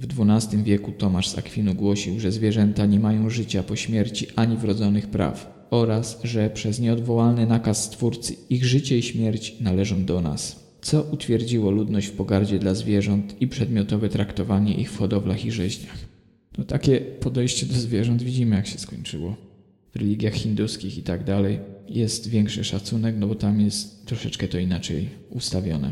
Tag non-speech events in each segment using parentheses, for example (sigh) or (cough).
W XII wieku Tomasz z Akwinu głosił, że zwierzęta nie mają życia po śmierci ani wrodzonych praw oraz że przez nieodwołalny nakaz Stwórcy ich życie i śmierć należą do nas, co utwierdziło ludność w pogardzie dla zwierząt i przedmiotowe traktowanie ich w hodowlach i rzeźniach. No takie podejście do zwierząt widzimy jak się skończyło. W religiach hinduskich i tak dalej jest większy szacunek, no bo tam jest troszeczkę to inaczej ustawione.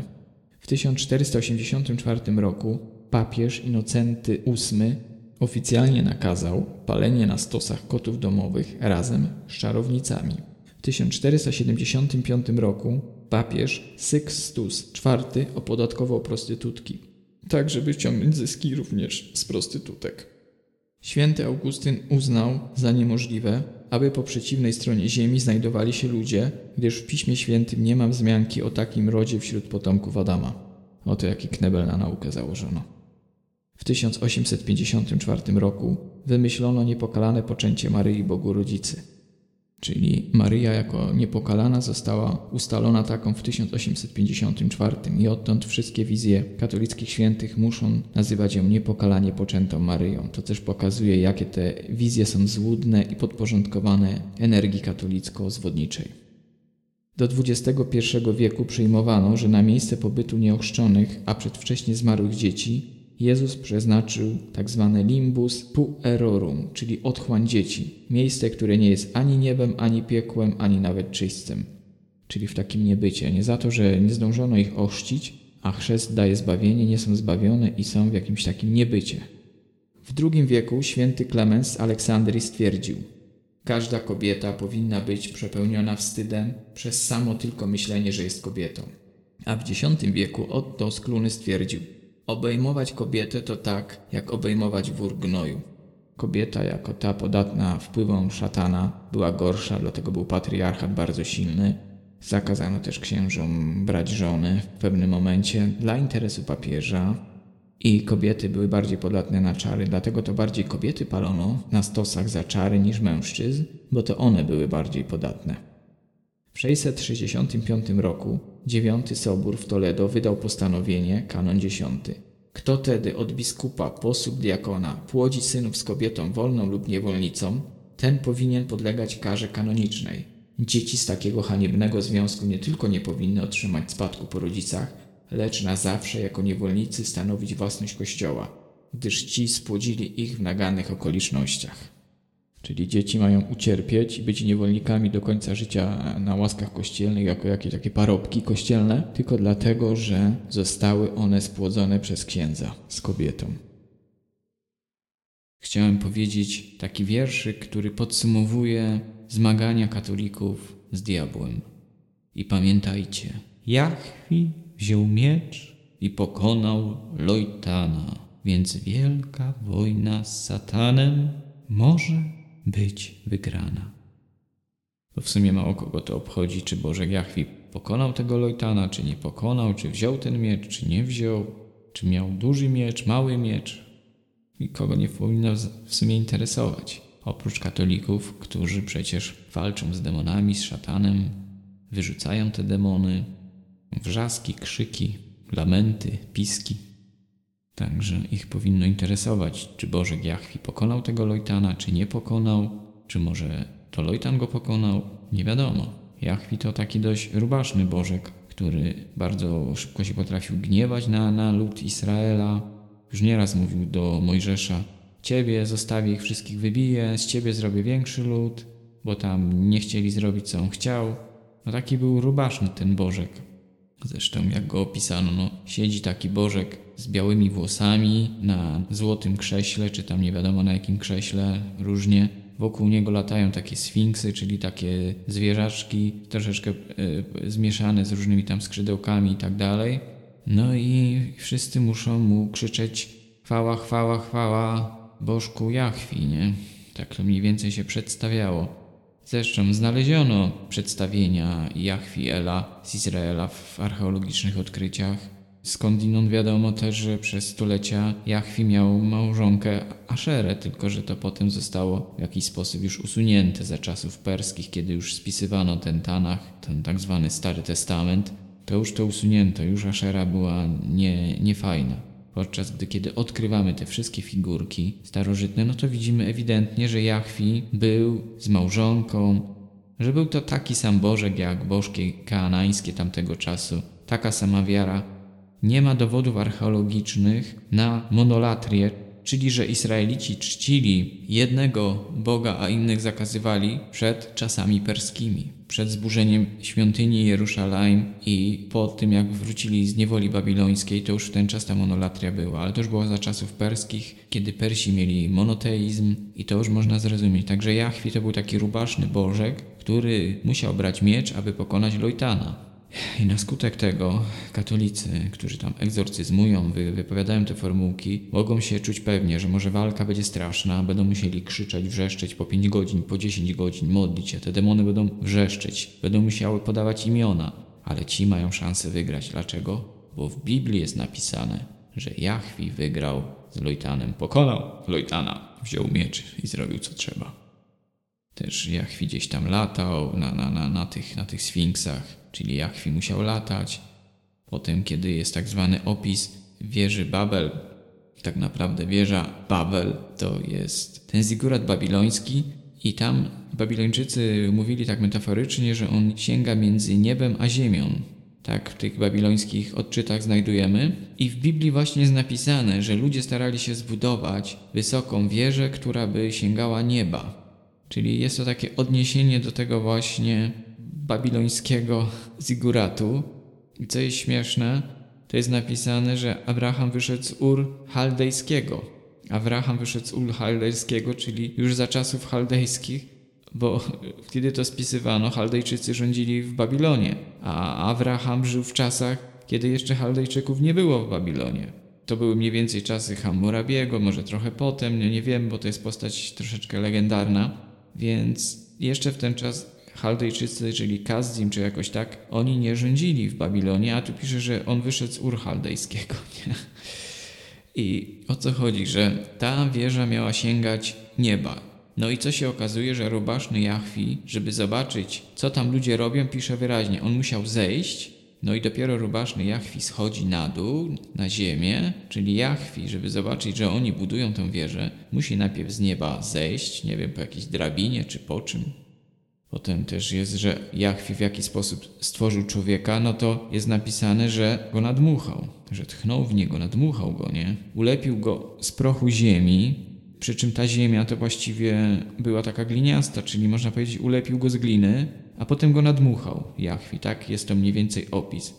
W 1484 roku papież Inocenty VIII oficjalnie nakazał palenie na stosach kotów domowych razem z czarownicami. W 1475 roku papież Sixtus IV opodatkował prostytutki, tak żeby ściągnąć zyski również z prostytutek. Święty Augustyn uznał za niemożliwe, aby po przeciwnej stronie ziemi znajdowali się ludzie, gdyż w Piśmie Świętym nie ma wzmianki o takim rodzie wśród potomków Adama. Oto jaki knebel na naukę założono. W 1854 roku wymyślono niepokalane poczęcie Maryi Bogu Rodzicy. Czyli Maryja jako niepokalana została ustalona taką w 1854 i odtąd wszystkie wizje katolickich świętych muszą nazywać ją niepokalanie poczętą Maryją. To też pokazuje, jakie te wizje są złudne i podporządkowane energii katolicko-zwodniczej. Do XXI wieku przyjmowano, że na miejsce pobytu nieochrzczonych, a przedwcześnie zmarłych dzieci Jezus przeznaczył tak zwane limbus puerorum, czyli otchłań dzieci, miejsce, które nie jest ani niebem, ani piekłem, ani nawet czyśćcem, czyli w takim niebycie. Nie za to, że nie zdążono ich ochrzcić, a chrzest daje zbawienie, nie są zbawione i są w jakimś takim niebycie. W II wieku święty Klemens z Aleksandrii stwierdził, każda kobieta powinna być przepełniona wstydem przez samo tylko myślenie, że jest kobietą. A w X wieku Otto Skluny stwierdził, Obejmować kobietę to tak, jak obejmować wór gnoju. Kobieta, jako ta podatna wpływom szatana, była gorsza, dlatego był patriarchat bardzo silny. Zakazano też księżom brać żony w pewnym momencie dla interesu papieża. I kobiety były bardziej podatne na czary, dlatego to bardziej kobiety palono na stosach za czary niż mężczyzn, bo to one były bardziej podatne. W 665 roku dziewiąty Sobór w Toledo wydał postanowienie, kanon dziesiąty. Kto tedy od biskupa, posług diakona, płodzi synów z kobietą wolną lub niewolnicą, ten powinien podlegać karze kanonicznej. Dzieci z takiego haniebnego związku nie tylko nie powinny otrzymać spadku po rodzicach, lecz na zawsze jako niewolnicy stanowić własność Kościoła, gdyż ci spłodzili ich w naganych okolicznościach. Czyli dzieci mają ucierpieć i być niewolnikami do końca życia na łaskach kościelnych, jako jakieś takie parobki kościelne, tylko dlatego, że zostały one spłodzone przez księdza z kobietą. Chciałem powiedzieć taki wierszyk, który podsumowuje zmagania katolików z diabłem. I pamiętajcie, Jachwi wziął miecz i pokonał Lojtana, więc wielka wojna z satanem może być wygrana. Bo w sumie mało kogo to obchodzi, czy Bożek Jachwi pokonał tego Lojtana, czy nie pokonał, czy wziął ten miecz, czy nie wziął, czy miał duży miecz, mały miecz. I kogo nie powinno w sumie interesować. Oprócz katolików, którzy przecież walczą z demonami, z szatanem, wyrzucają te demony, wrzaski, krzyki, lamenty, piski. Także ich powinno interesować, czy Bożek Jachwi pokonał tego Lojtana, czy nie pokonał, czy może to Lojtan go pokonał, nie wiadomo. Jachwi to taki dość rubaszny Bożek, który bardzo szybko się potrafił gniewać na, na lud Izraela. Już nieraz mówił do Mojżesza, Ciebie zostawię ich wszystkich wybiję, z Ciebie zrobię większy lud, bo tam nie chcieli zrobić co on chciał. No taki był rubaszny ten Bożek. Zresztą jak go opisano, no, siedzi taki Bożek z białymi włosami na złotym krześle, czy tam nie wiadomo na jakim krześle, różnie. Wokół niego latają takie sfinksy, czyli takie zwierzaczki troszeczkę y, zmieszane z różnymi tam skrzydełkami i tak dalej. No i wszyscy muszą mu krzyczeć chwała, chwała, chwała Bożku Jachwi, nie? Tak to mniej więcej się przedstawiało. Zresztą znaleziono przedstawienia Jachwiela z Izraela w archeologicznych odkryciach. Skądinąd wiadomo też, że przez stulecia Jachwi miał małżonkę Aszerę, tylko że to potem zostało w jakiś sposób już usunięte za czasów perskich, kiedy już spisywano ten Tanach, ten tak zwany Stary Testament. To już to usunięto, już Aszera była nie, niefajna. Podczas gdy kiedy odkrywamy te wszystkie figurki starożytne, no to widzimy ewidentnie, że Jachwi był z małżonką, że był to taki sam Bożek jak bożki kaanańskie tamtego czasu, taka sama wiara. Nie ma dowodów archeologicznych na monolatrię, czyli że Izraelici czcili jednego Boga, a innych zakazywali przed czasami perskimi, przed zburzeniem świątyni Jerusalem i po tym jak wrócili z niewoli babilońskiej, to już w ten czas ta monolatria była, ale to już było za czasów perskich, kiedy Persi mieli monoteizm i to już można zrozumieć. Także Jachwi to był taki rubaszny bożek, który musiał brać miecz, aby pokonać Lojtana. I na skutek tego katolicy, którzy tam egzorcyzmują, wy, wypowiadają te formułki, mogą się czuć pewnie, że może walka będzie straszna, będą musieli krzyczeć, wrzeszczeć po 5 godzin, po 10 godzin, modlić się, te demony będą wrzeszczeć, będą musiały podawać imiona, ale ci mają szansę wygrać. Dlaczego? Bo w Biblii jest napisane, że Jachwi wygrał z Lojtanem, pokonał Lojtana, wziął miecz i zrobił co trzeba. Też Jachwi gdzieś tam latał na, na, na, na, tych, na tych sfinksach, czyli Jachwi musiał latać. Potem, kiedy jest tak zwany opis wieży Babel, tak naprawdę wieża Babel to jest ten zigurat babiloński i tam Babilończycy mówili tak metaforycznie, że on sięga między niebem a ziemią. Tak w tych babilońskich odczytach znajdujemy. I w Biblii właśnie jest napisane, że ludzie starali się zbudować wysoką wieżę, która by sięgała nieba. Czyli jest to takie odniesienie do tego właśnie babilońskiego ziguratu. I co jest śmieszne, to jest napisane, że Abraham wyszedł z Ur Chaldejskiego. Abraham wyszedł z Ur Chaldejskiego, czyli już za czasów chaldejskich, bo kiedy to spisywano, Chaldejczycy rządzili w Babilonie, a Abraham żył w czasach, kiedy jeszcze Chaldejczyków nie było w Babilonie. To były mniej więcej czasy Hammurabiego, może trochę potem, nie, nie wiem, bo to jest postać troszeczkę legendarna. Więc jeszcze w ten czas Chaldejczycy, czyli Kazdim, czy jakoś tak, oni nie rządzili w Babilonie, a tu pisze, że on wyszedł z Ur Chaldejskiego. (laughs) Nie? I o co chodzi, że ta wieża miała sięgać nieba. No i co się okazuje, że rubaszny Jachwi, żeby zobaczyć, co tam ludzie robią, pisze wyraźnie, on musiał zejść no i dopiero rubaszny Jachwi schodzi na dół, na ziemię, czyli Jachwi, żeby zobaczyć, że oni budują tę wieżę, musi najpierw z nieba zejść, nie wiem, po jakiejś drabinie czy po czym. Potem też jest, że Jachwi w jaki sposób stworzył człowieka, no to jest napisane, że go nadmuchał, że tchnął w niego, nadmuchał go, nie? Ulepił go z prochu ziemi, przy czym ta ziemia to właściwie była taka gliniasta, czyli można powiedzieć ulepił go z gliny, a potem go nadmuchał Jachwi, tak? Jest to mniej więcej opis.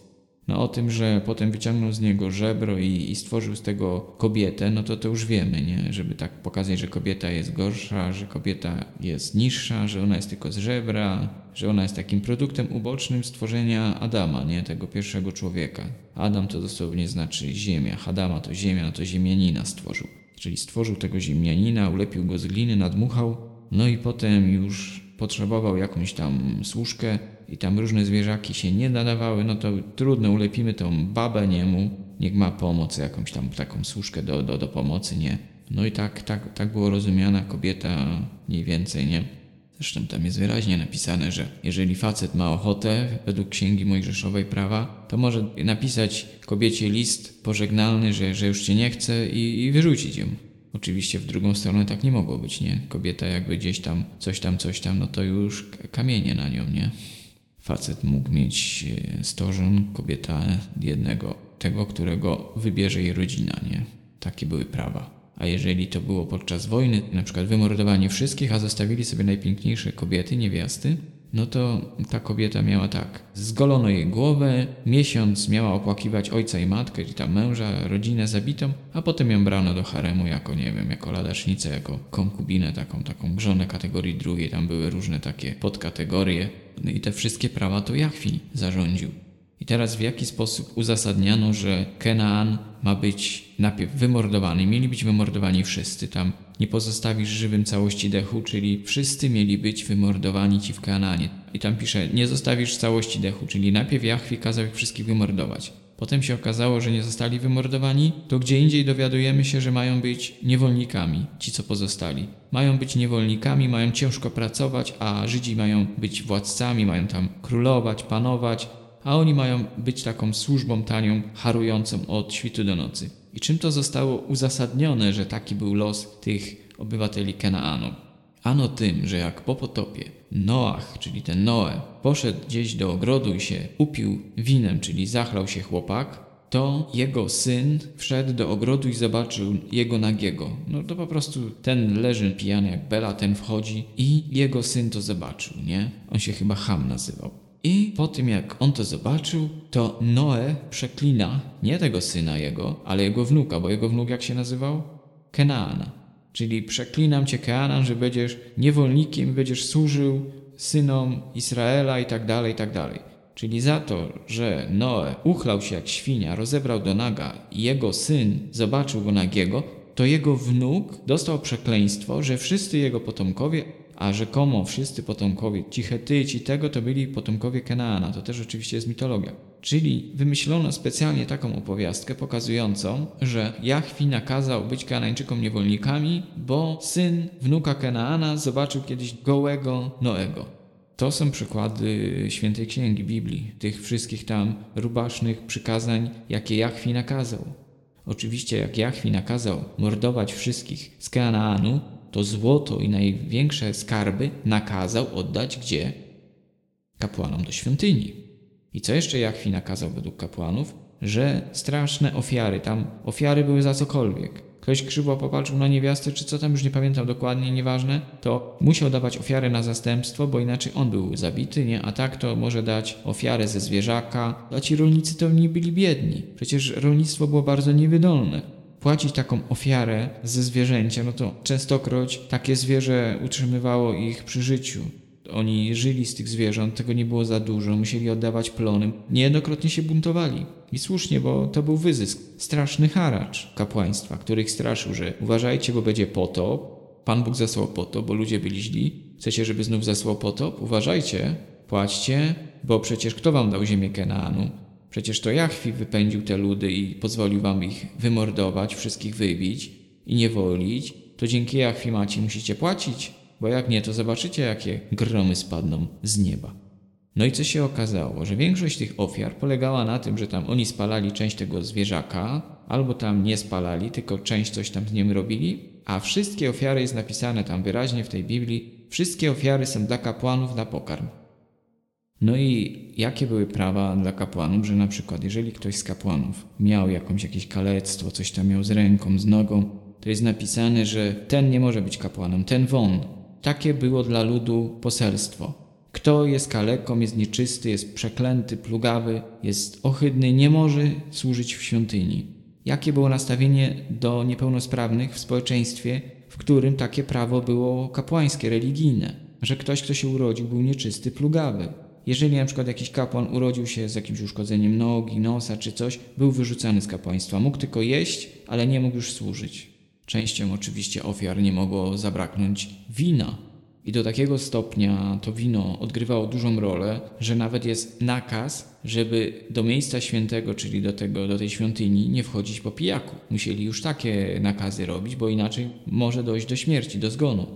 No o tym, że potem wyciągnął z niego żebro i, i, stworzył z tego kobietę, no to to już wiemy, nie? Żeby tak pokazać, że kobieta jest gorsza, że kobieta jest niższa, że ona jest tylko z żebra, że ona jest takim produktem ubocznym stworzenia Adama, nie? Tego pierwszego człowieka. Adam to dosłownie znaczy ziemia, Adama to ziemia, no to ziemianina stworzył. Czyli stworzył tego ziemianina, ulepił go z gliny, nadmuchał, no i potem już potrzebował jakąś tam służkę i tam różne zwierzaki się nie nadawały, no to trudno, ulepimy tą babę niemu, niech ma pomoc, jakąś tam taką służkę do, do, do pomocy, nie? No i tak, tak, tak było rozumiana kobieta mniej więcej, nie? Zresztą tam jest wyraźnie napisane, że jeżeli facet ma ochotę, według Księgi Mojżeszowej prawa, to może napisać kobiecie list pożegnalny, że, że już cię nie chce i, i wyrzucić ją. Oczywiście w drugą stronę tak nie mogło być, nie? Kobieta jakby gdzieś tam, coś tam, coś tam, no to już kamienie na nią, nie? Facet mógł mieć 100 e, kobieta jednego, tego, którego wybierze jej rodzina, nie? Takie były prawa. A jeżeli to było podczas wojny, na przykład wymordowanie wszystkich, a zostawili sobie najpiękniejsze kobiety, niewiasty, no to ta kobieta miała tak. Zgolono jej głowę, miesiąc miała opłakiwać ojca i matkę, czyli tam męża, rodzinę zabitą, a potem ją brano do haremu jako, nie wiem, jako ladacznicę, jako konkubinę, taką, taką grzonę kategorii drugiej. Tam były różne takie podkategorie. No i te wszystkie prawa to Jachwi zarządził. I teraz w jaki sposób uzasadniano, że Kenaan ma być najpierw wymordowany? Mieli być wymordowani wszyscy. Tam nie pozostawisz żywym całości dechu, czyli wszyscy mieli być wymordowani ci w Kanaanie. I tam pisze, nie zostawisz całości dechu, czyli najpierw Jachwi kazał ich wszystkich wymordować. Potem się okazało, że nie zostali wymordowani, to gdzie indziej dowiadujemy się, że mają być niewolnikami, ci co pozostali. Mają być niewolnikami, mają ciężko pracować, a Żydzi mają być władcami, mają tam królować, panować, a oni mają być taką służbą tanią, harującą od świtu do nocy. I czym to zostało uzasadnione, że taki był los tych obywateli Kenaanu? Ano tym, że jak po potopie Noach, czyli ten Noe, poszedł gdzieś do ogrodu i się upił winem, czyli zachlał się chłopak, to jego syn wszedł do ogrodu i zobaczył jego nagiego. No to po prostu ten leży pijany jak Bela, ten wchodzi i jego syn to zobaczył, nie? On się chyba Ham nazywał. I po tym jak on to zobaczył, to Noe przeklina nie tego syna jego, ale jego wnuka, bo jego wnuk jak się nazywał? Kenaana. Czyli przeklinam cię Keanan, że będziesz niewolnikiem, będziesz służył synom Izraela i tak dalej, i tak dalej. Czyli za to, że Noe uchlał się jak świnia, rozebrał do naga i jego syn zobaczył go nagiego, to jego wnuk dostał przekleństwo, że wszyscy jego potomkowie, a rzekomo wszyscy potomkowie, ci Hetyci tego, to byli potomkowie Kenaana. To też oczywiście jest mitologia. Czyli wymyślono specjalnie taką opowiastkę pokazującą, że Jachwi nakazał być Kanańczykom niewolnikami, bo syn wnuka Kenaana zobaczył kiedyś gołego Noego. To są przykłady świętej księgi Biblii, tych wszystkich tam rubasznych przykazań, jakie Jachwi nakazał. Oczywiście, jak Jachwi nakazał mordować wszystkich z Kanaanu, to złoto i największe skarby nakazał oddać gdzie? Kapłanom do świątyni. I co jeszcze Jachwi nakazał według kapłanów? Że straszne ofiary, tam ofiary były za cokolwiek ktoś krzywo popatrzył na niewiastę, czy co tam, już nie pamiętam dokładnie, nieważne, to musiał dawać ofiarę na zastępstwo, bo inaczej on był zabity, nie? A tak to może dać ofiarę ze zwierzaka, a ci rolnicy to nie byli biedni. Przecież rolnictwo było bardzo niewydolne. Płacić taką ofiarę ze zwierzęcia, no to częstokroć takie zwierzę utrzymywało ich przy życiu. Oni żyli z tych zwierząt, tego nie było za dużo, musieli oddawać plony. Niejednokrotnie się buntowali. I słusznie, bo to był wyzysk. Straszny haracz kapłaństwa, których straszył, że uważajcie, bo będzie potop. Pan Bóg zasłał potop, bo ludzie byli źli. Chcecie, żeby znów zasłał potop? Uważajcie, płaćcie, bo przecież kto wam dał ziemię Kenaanu? Przecież to Jachwi wypędził te ludy i pozwolił wam ich wymordować, wszystkich wybić i niewolić. To dzięki Jachwi macie musicie płacić bo jak nie, to zobaczycie, jakie gromy spadną z nieba. No i co się okazało, że większość tych ofiar polegała na tym, że tam oni spalali część tego zwierzaka, albo tam nie spalali, tylko część coś tam z nim robili, a wszystkie ofiary jest napisane tam wyraźnie w tej Biblii, wszystkie ofiary są dla kapłanów na pokarm. No i jakie były prawa dla kapłanów, że na przykład jeżeli ktoś z kapłanów miał jakąś jakieś kalectwo, coś tam miał z ręką, z nogą, to jest napisane, że ten nie może być kapłanem, ten won, takie było dla ludu poselstwo. Kto jest kaleką, jest nieczysty, jest przeklęty, plugawy, jest ohydny, nie może służyć w świątyni. Jakie było nastawienie do niepełnosprawnych w społeczeństwie, w którym takie prawo było kapłańskie, religijne? Że ktoś, kto się urodził, był nieczysty, plugawy. Jeżeli na przykład jakiś kapłan urodził się z jakimś uszkodzeniem nogi, nosa czy coś, był wyrzucany z kapłaństwa. Mógł tylko jeść, ale nie mógł już służyć. Częścią oczywiście ofiar nie mogło zabraknąć wina. I do takiego stopnia to wino odgrywało dużą rolę, że nawet jest nakaz, żeby do miejsca świętego, czyli do, tego, do tej świątyni, nie wchodzić po pijaku. Musieli już takie nakazy robić, bo inaczej może dojść do śmierci, do zgonu.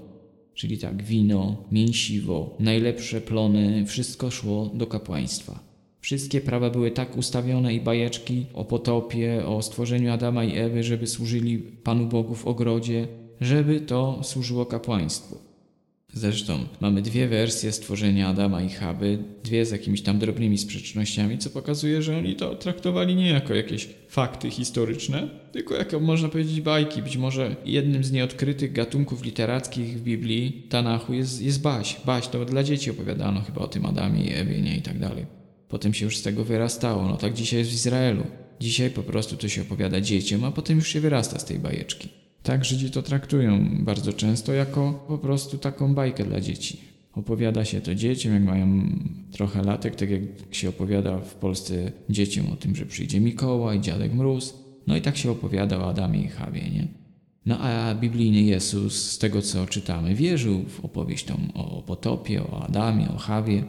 Czyli tak, wino, mięsiwo, najlepsze plony, wszystko szło do kapłaństwa. Wszystkie prawa były tak ustawione i bajeczki o potopie, o stworzeniu Adama i Ewy, żeby służyli Panu Bogu w ogrodzie, żeby to służyło kapłaństwu. Zresztą mamy dwie wersje stworzenia Adama i Chaby, dwie z jakimiś tam drobnymi sprzecznościami, co pokazuje, że oni to traktowali nie jako jakieś fakty historyczne, tylko jako można powiedzieć bajki. Być może jednym z nieodkrytych gatunków literackich w Biblii, Tanachu, jest, jest baś. Baś to dla dzieci opowiadano chyba o tym Adamie i Ewie, nie i tak dalej. Potem się już z tego wyrastało. No tak dzisiaj jest w Izraelu. Dzisiaj po prostu to się opowiada dzieciom, a potem już się wyrasta z tej bajeczki. Tak Żydzi to traktują bardzo często jako po prostu taką bajkę dla dzieci. Opowiada się to dzieciom, jak mają trochę latek, tak jak się opowiada w Polsce dzieciom o tym, że przyjdzie Mikołaj, dziadek Mróz. No i tak się opowiada o Adamie i Chawie, nie? No a biblijny Jezus, z tego co czytamy, wierzył w opowieść tą o potopie, o Adamie, o Chawie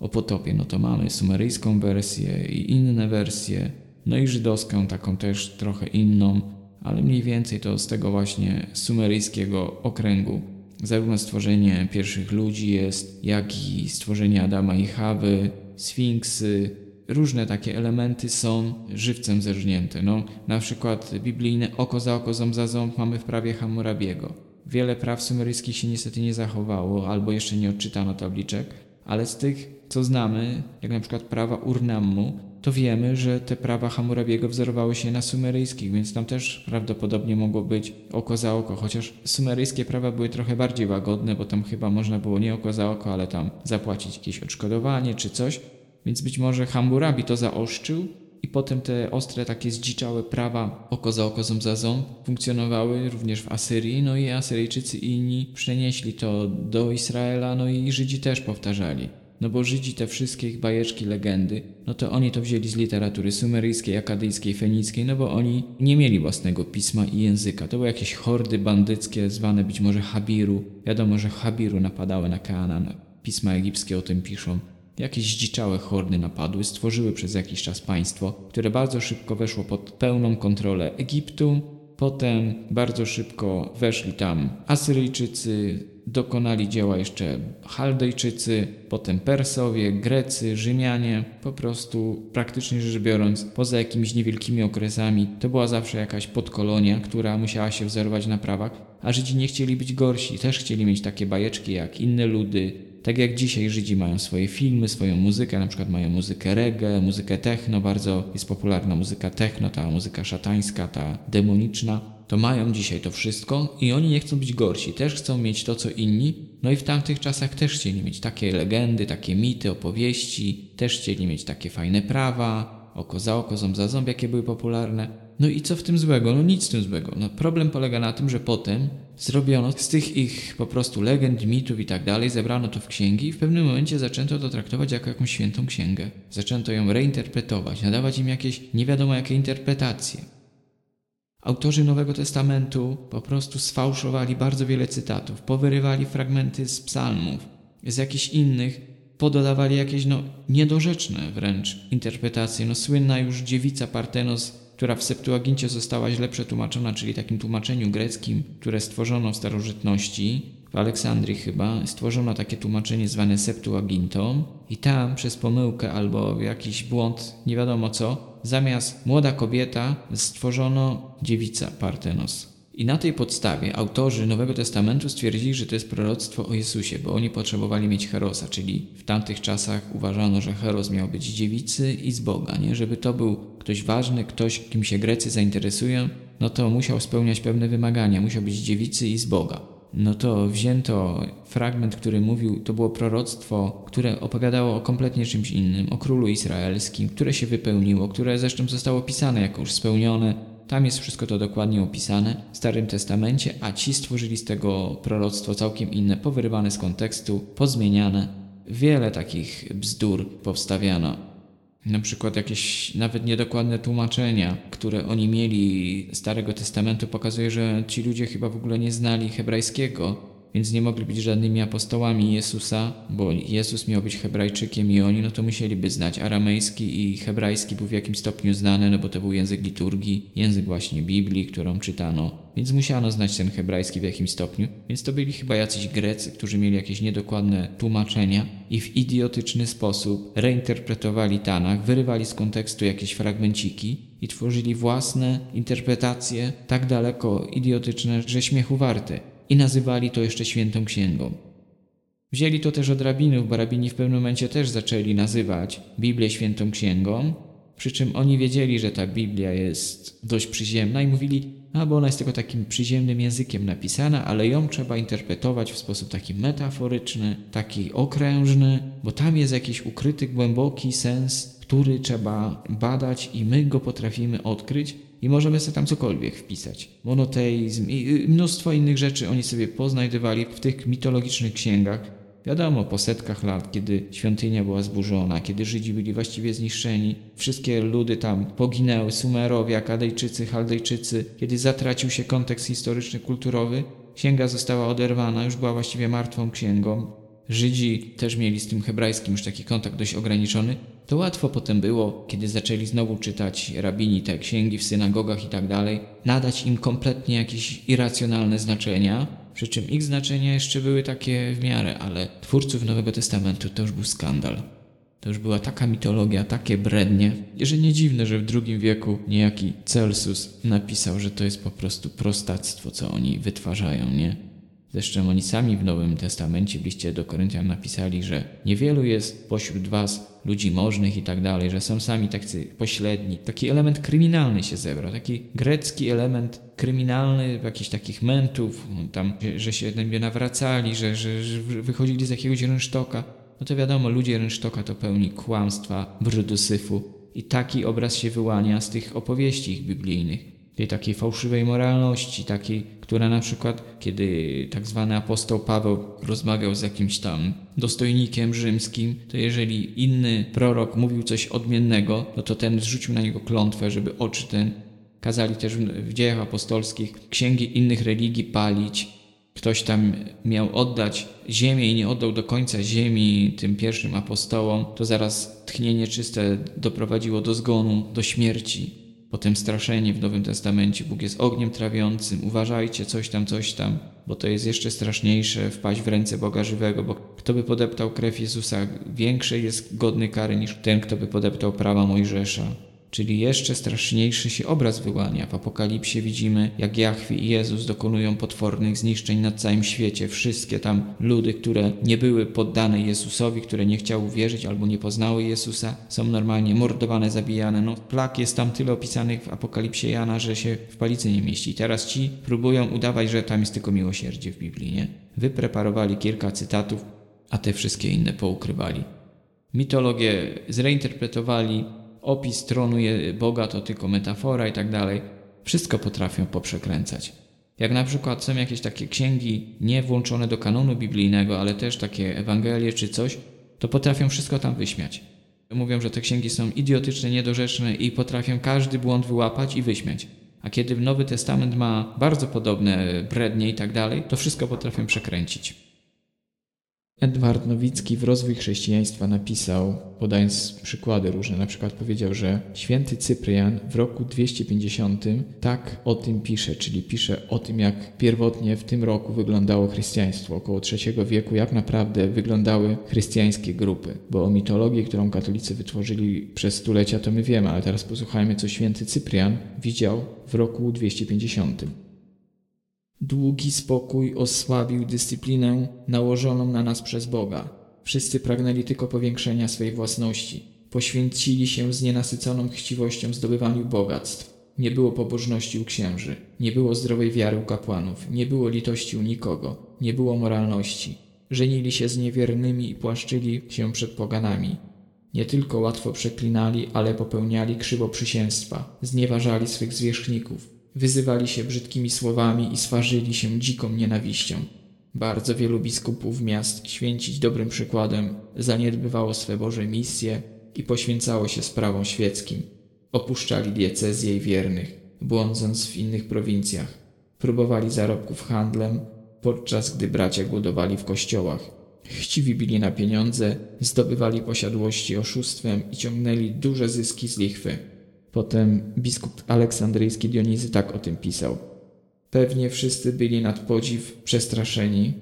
o potopie, no to mamy sumeryjską wersję i inne wersje, no i żydowską, taką też trochę inną, ale mniej więcej to z tego właśnie sumeryjskiego okręgu. Zarówno stworzenie pierwszych ludzi jest, jak i stworzenie Adama i Hawy, Sfinksy, różne takie elementy są żywcem zerżnięte. No, na przykład biblijne oko za oko, ząb za ząb mamy w prawie Hammurabiego. Wiele praw sumeryjskich się niestety nie zachowało, albo jeszcze nie odczytano tabliczek, ale z tych, co znamy, jak na przykład prawa Urnammu, to wiemy, że te prawa Hammurabiego wzorowały się na sumeryjskich, więc tam też prawdopodobnie mogło być oko za oko, chociaż sumeryjskie prawa były trochę bardziej łagodne, bo tam chyba można było nie oko za oko, ale tam zapłacić jakieś odszkodowanie czy coś, więc być może Hammurabi to zaoszczył i potem te ostre, takie zdziczałe prawa oko za oko, ząb za ząb funkcjonowały również w Asyrii, no i Asyryjczycy i inni przenieśli to do Izraela, no i Żydzi też powtarzali. No bo Żydzi te wszystkie ich bajeczki, legendy, no to oni to wzięli z literatury sumeryjskiej, akadyjskiej, fenickiej, no bo oni nie mieli własnego pisma i języka. To były jakieś hordy bandyckie, zwane być może Habiru. Wiadomo, że Habiru napadały na Kanaan. Pisma egipskie o tym piszą. Jakieś zdziczałe hordy napadły, stworzyły przez jakiś czas państwo, które bardzo szybko weszło pod pełną kontrolę Egiptu. Potem bardzo szybko weszli tam Asyryjczycy, dokonali dzieła jeszcze Chaldejczycy, potem Persowie, Grecy, Rzymianie. Po prostu praktycznie rzecz biorąc, poza jakimiś niewielkimi okresami, to była zawsze jakaś podkolonia, która musiała się wzorować na prawach, a Żydzi nie chcieli być gorsi, też chcieli mieć takie bajeczki jak inne ludy, tak jak dzisiaj Żydzi mają swoje filmy, swoją muzykę, na przykład mają muzykę reggae, muzykę techno, bardzo jest popularna muzyka techno, ta muzyka szatańska, ta demoniczna. To mają dzisiaj to wszystko i oni nie chcą być gorsi, też chcą mieć to, co inni. No i w tamtych czasach też chcieli mieć takie legendy, takie mity, opowieści, też chcieli mieć takie fajne prawa, oko za oko, ząb za ząb, jakie były popularne. No i co w tym złego? No nic w tym złego. No problem polega na tym, że potem zrobiono z tych ich po prostu legend, mitów i tak dalej, zebrano to w księgi i w pewnym momencie zaczęto to traktować jako jakąś świętą księgę. Zaczęto ją reinterpretować, nadawać im jakieś nie wiadomo jakie interpretacje. Autorzy Nowego Testamentu po prostu sfałszowali bardzo wiele cytatów, powyrywali fragmenty z psalmów, z jakichś innych, pododawali jakieś no niedorzeczne wręcz interpretacje. No słynna już dziewica Partenos która w Septuagincie została źle przetłumaczona, czyli takim tłumaczeniu greckim, które stworzono w starożytności, w Aleksandrii chyba, stworzono takie tłumaczenie zwane Septuagintą i tam przez pomyłkę albo jakiś błąd, nie wiadomo co, zamiast młoda kobieta stworzono dziewica Partenos. I na tej podstawie autorzy Nowego Testamentu stwierdzili, że to jest proroctwo o Jezusie, bo oni potrzebowali mieć Herosa, czyli w tamtych czasach uważano, że Heros miał być dziewicy i z Boga, nie? Żeby to był ktoś ważny, ktoś, kim się Grecy zainteresują, no to musiał spełniać pewne wymagania, musiał być dziewicy i z Boga. No to wzięto fragment, który mówił, to było proroctwo, które opowiadało o kompletnie czymś innym, o królu izraelskim, które się wypełniło, które zresztą zostało pisane jako już spełnione, tam jest wszystko to dokładnie opisane w Starym Testamencie, a ci stworzyli z tego proroctwo całkiem inne, powyrywane z kontekstu, pozmieniane. Wiele takich bzdur powstawiano. Na przykład jakieś nawet niedokładne tłumaczenia, które oni mieli Starego Testamentu, pokazuje, że ci ludzie chyba w ogóle nie znali hebrajskiego więc nie mogli być żadnymi apostołami Jezusa, bo Jezus miał być Hebrajczykiem i oni, no to musieliby znać aramejski i hebrajski był w jakimś stopniu znany, no bo to był język liturgii, język właśnie Biblii, którą czytano, więc musiano znać ten hebrajski w jakimś stopniu, więc to byli chyba jacyś Grecy, którzy mieli jakieś niedokładne tłumaczenia i w idiotyczny sposób reinterpretowali Tanach, wyrywali z kontekstu jakieś fragmenciki i tworzyli własne interpretacje tak daleko idiotyczne, że śmiechu warte i nazywali to jeszcze świętą księgą. Wzięli to też od rabinów, bo rabini w pewnym momencie też zaczęli nazywać Biblię świętą księgą, przy czym oni wiedzieli, że ta Biblia jest dość przyziemna i mówili, a bo ona jest tylko takim przyziemnym językiem napisana, ale ją trzeba interpretować w sposób taki metaforyczny, taki okrężny, bo tam jest jakiś ukryty, głęboki sens, który trzeba badać i my go potrafimy odkryć, i możemy sobie tam cokolwiek wpisać. Monoteizm i mnóstwo innych rzeczy oni sobie poznajdywali w tych mitologicznych księgach. Wiadomo, po setkach lat, kiedy świątynia była zburzona, kiedy Żydzi byli właściwie zniszczeni, wszystkie ludy tam poginęły, Sumerowie, Akadejczycy, Chaldejczycy, kiedy zatracił się kontekst historyczny, kulturowy, księga została oderwana, już była właściwie martwą księgą. Żydzi też mieli z tym hebrajskim już taki kontakt dość ograniczony, to łatwo potem było, kiedy zaczęli znowu czytać rabini te księgi w synagogach i tak dalej, nadać im kompletnie jakieś irracjonalne znaczenia, przy czym ich znaczenia jeszcze były takie w miarę, ale twórców Nowego Testamentu to już był skandal. To już była taka mitologia, takie brednie, że nie dziwne, że w II wieku niejaki Celsus napisał, że to jest po prostu prostactwo, co oni wytwarzają, nie? Zresztą oni sami w Nowym Testamencie w liście do Koryntian napisali, że niewielu jest pośród was ludzi możnych i tak dalej, że są sami tacy pośredni. Taki element kryminalny się zebrał, taki grecki element kryminalny, jakichś takich mentów, tam, że się nawracali, że, że, że wychodzili z jakiegoś rynsztoka. No to wiadomo, ludzie rynsztoka to pełni kłamstwa, brudu syfu. I taki obraz się wyłania z tych opowieści ich biblijnych tej takiej fałszywej moralności, takiej, która na przykład, kiedy tak zwany apostoł Paweł rozmawiał z jakimś tam dostojnikiem rzymskim, to jeżeli inny prorok mówił coś odmiennego, no to ten zrzucił na niego klątwę, żeby oczy ten kazali też w dziejach apostolskich księgi innych religii palić. Ktoś tam miał oddać ziemię i nie oddał do końca ziemi tym pierwszym apostołom, to zaraz tchnienie czyste doprowadziło do zgonu, do śmierci. Potem straszenie w Nowym Testamencie. Bóg jest ogniem trawiącym, uważajcie, coś tam, coś tam, bo to jest jeszcze straszniejsze wpaść w ręce Boga żywego, bo kto by podeptał krew Jezusa, większy jest godny kary niż ten, kto by podeptał prawa Mojżesza. Czyli jeszcze straszniejszy się obraz wyłania. W Apokalipsie widzimy, jak Jachwi i Jezus dokonują potwornych zniszczeń na całym świecie. Wszystkie tam ludy, które nie były poddane Jezusowi, które nie chciały wierzyć albo nie poznały Jezusa, są normalnie mordowane, zabijane. No, plak jest tam tyle opisanych w Apokalipsie Jana, że się w palicy nie mieści. Teraz ci próbują udawać, że tam jest tylko miłosierdzie w Biblii, nie? Wypreparowali kilka cytatów, a te wszystkie inne poukrywali. Mitologię zreinterpretowali, opis tronu Boga to tylko metafora i tak dalej. Wszystko potrafią poprzekręcać. Jak na przykład są jakieś takie księgi nie włączone do kanonu biblijnego, ale też takie Ewangelie czy coś, to potrafią wszystko tam wyśmiać. Mówią, że te księgi są idiotyczne, niedorzeczne i potrafią każdy błąd wyłapać i wyśmiać. A kiedy Nowy Testament ma bardzo podobne brednie i tak dalej, to wszystko potrafią przekręcić. Edward Nowicki w Rozwój Chrześcijaństwa napisał, podając przykłady różne, na przykład powiedział, że święty Cyprian w roku 250 tak o tym pisze, czyli pisze o tym, jak pierwotnie w tym roku wyglądało chrześcijaństwo, około III wieku, jak naprawdę wyglądały chrześcijańskie grupy. Bo o mitologii, którą katolicy wytworzyli przez stulecia, to my wiemy, ale teraz posłuchajmy, co święty Cyprian widział w roku 250. Długi spokój osłabił dyscyplinę nałożoną na nas przez Boga. Wszyscy pragnęli tylko powiększenia swej własności. Poświęcili się z nienasyconą chciwością zdobywaniu bogactw. Nie było pobożności u księży, nie było zdrowej wiary u kapłanów, nie było litości u nikogo, nie było moralności. Żenili się z niewiernymi i płaszczyli się przed poganami. Nie tylko łatwo przeklinali, ale popełniali krzywoprzysięstwa, znieważali swych zwierzchników, Wyzywali się brzydkimi słowami i swarzyli się dziką nienawiścią. Bardzo wielu biskupów miast święcić dobrym przykładem zaniedbywało swe Boże misje i poświęcało się sprawom świeckim. Opuszczali diecezję i wiernych, błądząc w innych prowincjach. Próbowali zarobków handlem, podczas gdy bracia głodowali w kościołach. Chciwi bili na pieniądze, zdobywali posiadłości oszustwem i ciągnęli duże zyski z lichwy. Potem biskup aleksandryjski Dionizy tak o tym pisał. Pewnie wszyscy byli nad podziw przestraszeni,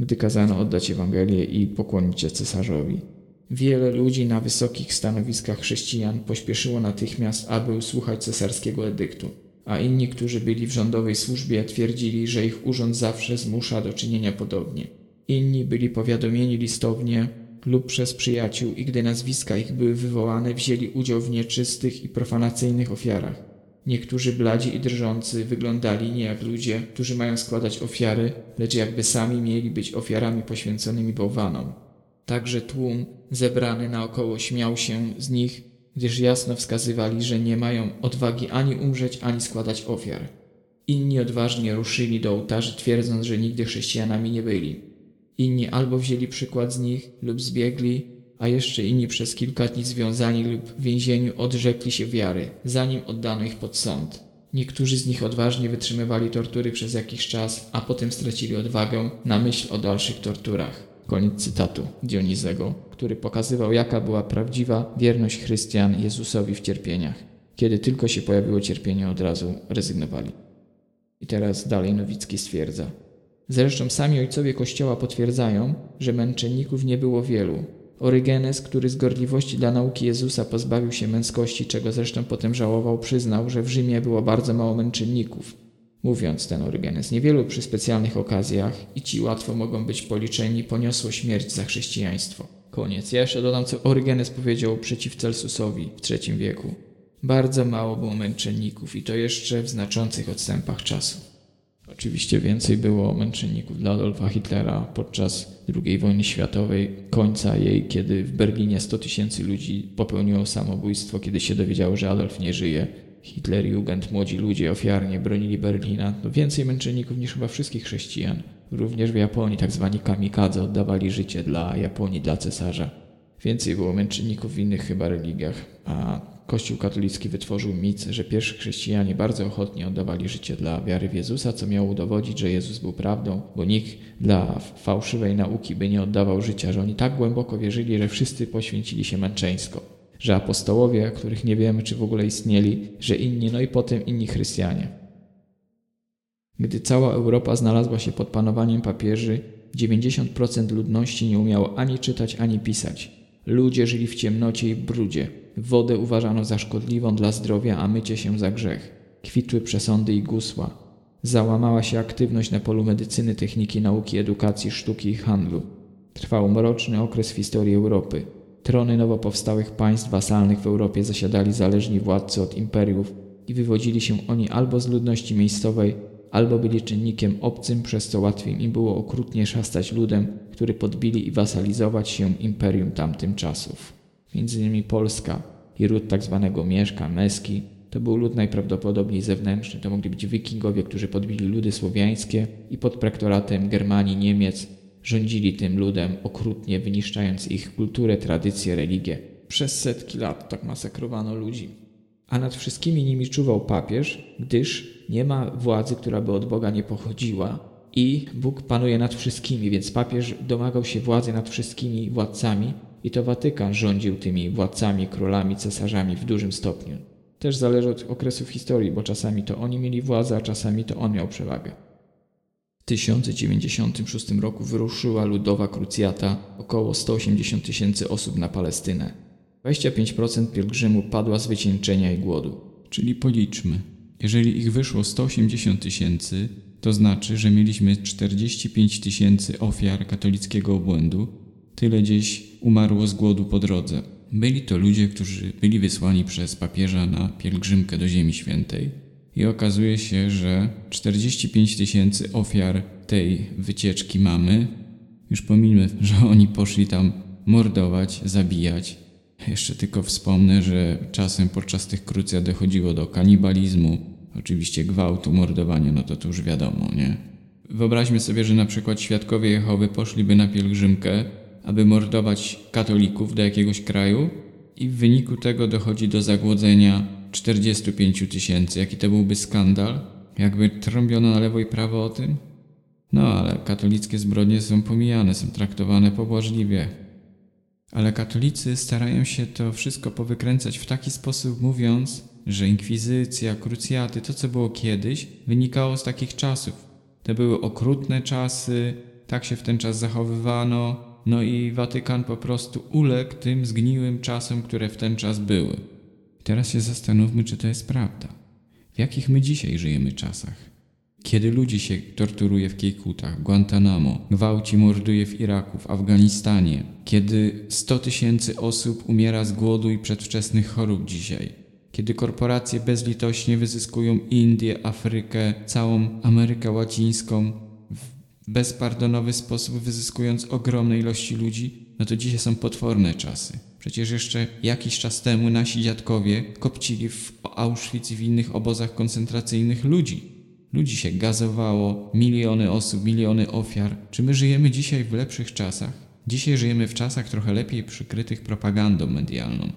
gdy kazano oddać Ewangelię i pokłonić się cesarzowi. Wiele ludzi na wysokich stanowiskach chrześcijan pośpieszyło natychmiast, aby usłuchać cesarskiego edyktu, a inni, którzy byli w rządowej służbie, twierdzili, że ich urząd zawsze zmusza do czynienia podobnie. Inni byli powiadomieni listownie, lub przez przyjaciół i gdy nazwiska ich były wywołane, wzięli udział w nieczystych i profanacyjnych ofiarach. Niektórzy bladzi i drżący wyglądali nie jak ludzie, którzy mają składać ofiary, lecz jakby sami mieli być ofiarami poświęconymi bałwanom. Także tłum zebrany naokoło śmiał się z nich, gdyż jasno wskazywali, że nie mają odwagi ani umrzeć, ani składać ofiar. Inni odważnie ruszyli do ołtarzy, twierdząc, że nigdy chrześcijanami nie byli. Inni albo wzięli przykład z nich lub zbiegli, a jeszcze inni przez kilka dni związani lub w więzieniu odrzekli się wiary, zanim oddano ich pod sąd. Niektórzy z nich odważnie wytrzymywali tortury przez jakiś czas, a potem stracili odwagę na myśl o dalszych torturach. Koniec cytatu Dionizego, który pokazywał, jaka była prawdziwa wierność chrystian Jezusowi w cierpieniach. Kiedy tylko się pojawiło cierpienie, od razu rezygnowali. I teraz dalej Nowicki stwierdza. Zresztą sami ojcowie Kościoła potwierdzają, że męczenników nie było wielu. Orygenes, który z gorliwości dla nauki Jezusa pozbawił się męskości, czego zresztą potem żałował, przyznał, że w Rzymie było bardzo mało męczenników. Mówiąc ten Orygenes, niewielu przy specjalnych okazjach i ci łatwo mogą być policzeni, poniosło śmierć za chrześcijaństwo. Koniec. Ja jeszcze dodam, co Orygenes powiedział przeciw Celsusowi w III wieku. Bardzo mało było męczenników i to jeszcze w znaczących odstępach czasu. Oczywiście więcej było męczenników dla Adolfa Hitlera podczas II wojny światowej, końca jej, kiedy w Berlinie 100 tysięcy ludzi popełniło samobójstwo, kiedy się dowiedziało, że Adolf nie żyje. Hitler, Jugend, młodzi ludzie ofiarnie bronili Berlina. No więcej męczenników niż chyba wszystkich chrześcijan. Również w Japonii tak zwani kamikadze oddawali życie dla Japonii, dla cesarza. Więcej było męczenników w innych chyba religiach, a Kościół katolicki wytworzył mit, że pierwsi chrześcijanie bardzo ochotnie oddawali życie dla wiary w Jezusa, co miało udowodnić, że Jezus był prawdą, bo nikt dla fałszywej nauki by nie oddawał życia, że oni tak głęboko wierzyli, że wszyscy poświęcili się męczeńsko. Że apostołowie, których nie wiemy, czy w ogóle istnieli, że inni, no i potem inni chrystianie. Gdy cała Europa znalazła się pod panowaniem papieży, 90% ludności nie umiało ani czytać, ani pisać. Ludzie żyli w ciemnocie i brudzie. Wodę uważano za szkodliwą dla zdrowia, a mycie się za grzech. Kwitły przesądy i gusła. Załamała się aktywność na polu medycyny, techniki, nauki, edukacji, sztuki i handlu. Trwał mroczny okres w historii Europy. Trony nowo powstałych państw wasalnych w Europie zasiadali zależni władcy od imperiów i wywodzili się oni albo z ludności miejscowej, albo byli czynnikiem obcym, przez co łatwiej im było okrutnie szastać ludem, który podbili i wasalizować się imperium tamtym czasów. Między innymi Polska i ród tak zwanego Mieszka, Meski, to był lud najprawdopodobniej zewnętrzny, to mogli być wikingowie, którzy podbili ludy słowiańskie i pod prektoratem Germanii, Niemiec rządzili tym ludem okrutnie, wyniszczając ich kulturę, tradycje, religię. Przez setki lat tak masakrowano ludzi. A nad wszystkimi nimi czuwał papież, gdyż nie ma władzy, która by od Boga nie pochodziła i Bóg panuje nad wszystkimi, więc papież domagał się władzy nad wszystkimi władcami i to Watykan rządził tymi władcami, królami, cesarzami w dużym stopniu. Też zależy od okresów historii, bo czasami to oni mieli władzę, a czasami to on miał przewagę. W 1096 roku wyruszyła ludowa krucjata, około 180 tysięcy osób na Palestynę. 25% pielgrzymów padła z wycieńczenia i głodu. Czyli policzmy. Jeżeli ich wyszło 180 tysięcy, to znaczy, że mieliśmy 45 tysięcy ofiar katolickiego obłędu, tyle gdzieś umarło z głodu po drodze. Byli to ludzie, którzy byli wysłani przez papieża na pielgrzymkę do Ziemi Świętej. I okazuje się, że 45 tysięcy ofiar tej wycieczki mamy. Już pomijmy, że oni poszli tam mordować, zabijać. Jeszcze tylko wspomnę, że czasem podczas tych krucjat dochodziło do kanibalizmu, oczywiście gwałtu, mordowania, no to to już wiadomo, nie? Wyobraźmy sobie, że na przykład świadkowie Jehowy poszliby na pielgrzymkę aby mordować katolików do jakiegoś kraju i w wyniku tego dochodzi do zagłodzenia 45 tysięcy. Jaki to byłby skandal? Jakby trąbiono na lewo i prawo o tym? No, ale katolickie zbrodnie są pomijane, są traktowane pobłażliwie. Ale katolicy starają się to wszystko powykręcać w taki sposób, mówiąc, że inkwizycja, krucjaty, to co było kiedyś, wynikało z takich czasów. To były okrutne czasy, tak się w ten czas zachowywano, no i Watykan po prostu uległ tym zgniłym czasom, które w ten czas były. Teraz się zastanówmy, czy to jest prawda. W jakich my dzisiaj żyjemy czasach? Kiedy ludzi się torturuje w Kiejkutach, Guantanamo, gwałci, morduje w Iraku, w Afganistanie, kiedy 100 tysięcy osób umiera z głodu i przedwczesnych chorób dzisiaj, kiedy korporacje bezlitośnie wyzyskują Indię, Afrykę, całą Amerykę Łacińską, bezpardonowy sposób, wyzyskując ogromne ilości ludzi, no to dzisiaj są potworne czasy. Przecież jeszcze jakiś czas temu nasi dziadkowie kopcili w Auschwitz i w innych obozach koncentracyjnych ludzi. Ludzi się gazowało, miliony osób, miliony ofiar. Czy my żyjemy dzisiaj w lepszych czasach? Dzisiaj żyjemy w czasach trochę lepiej przykrytych propagandą medialną.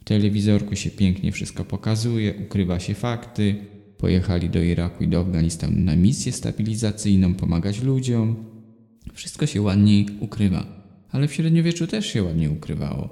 W telewizorku się pięknie wszystko pokazuje, ukrywa się fakty, Pojechali do Iraku i do Afganistanu na misję stabilizacyjną, pomagać ludziom. Wszystko się ładniej ukrywa. Ale w średniowieczu też się ładnie ukrywało.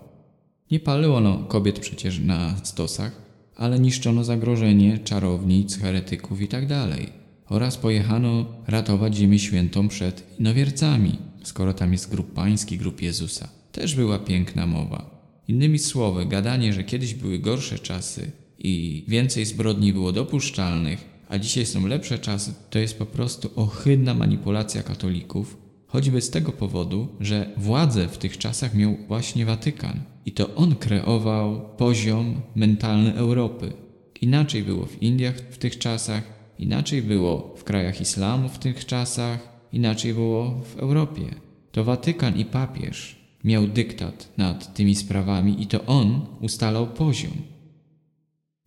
Nie palono kobiet przecież na stosach, ale niszczono zagrożenie czarownic, heretyków itd. Tak Oraz pojechano ratować Ziemię Świętą przed inowiercami, skoro tam jest grup pański, grup Jezusa. też była piękna mowa. Innymi słowy, gadanie, że kiedyś były gorsze czasy i więcej zbrodni było dopuszczalnych, a dzisiaj są lepsze czasy, to jest po prostu ohydna manipulacja katolików, choćby z tego powodu, że władzę w tych czasach miał właśnie Watykan i to on kreował poziom mentalny Europy. Inaczej było w Indiach w tych czasach, inaczej było w krajach islamu w tych czasach, inaczej było w Europie. To Watykan i papież miał dyktat nad tymi sprawami i to on ustalał poziom.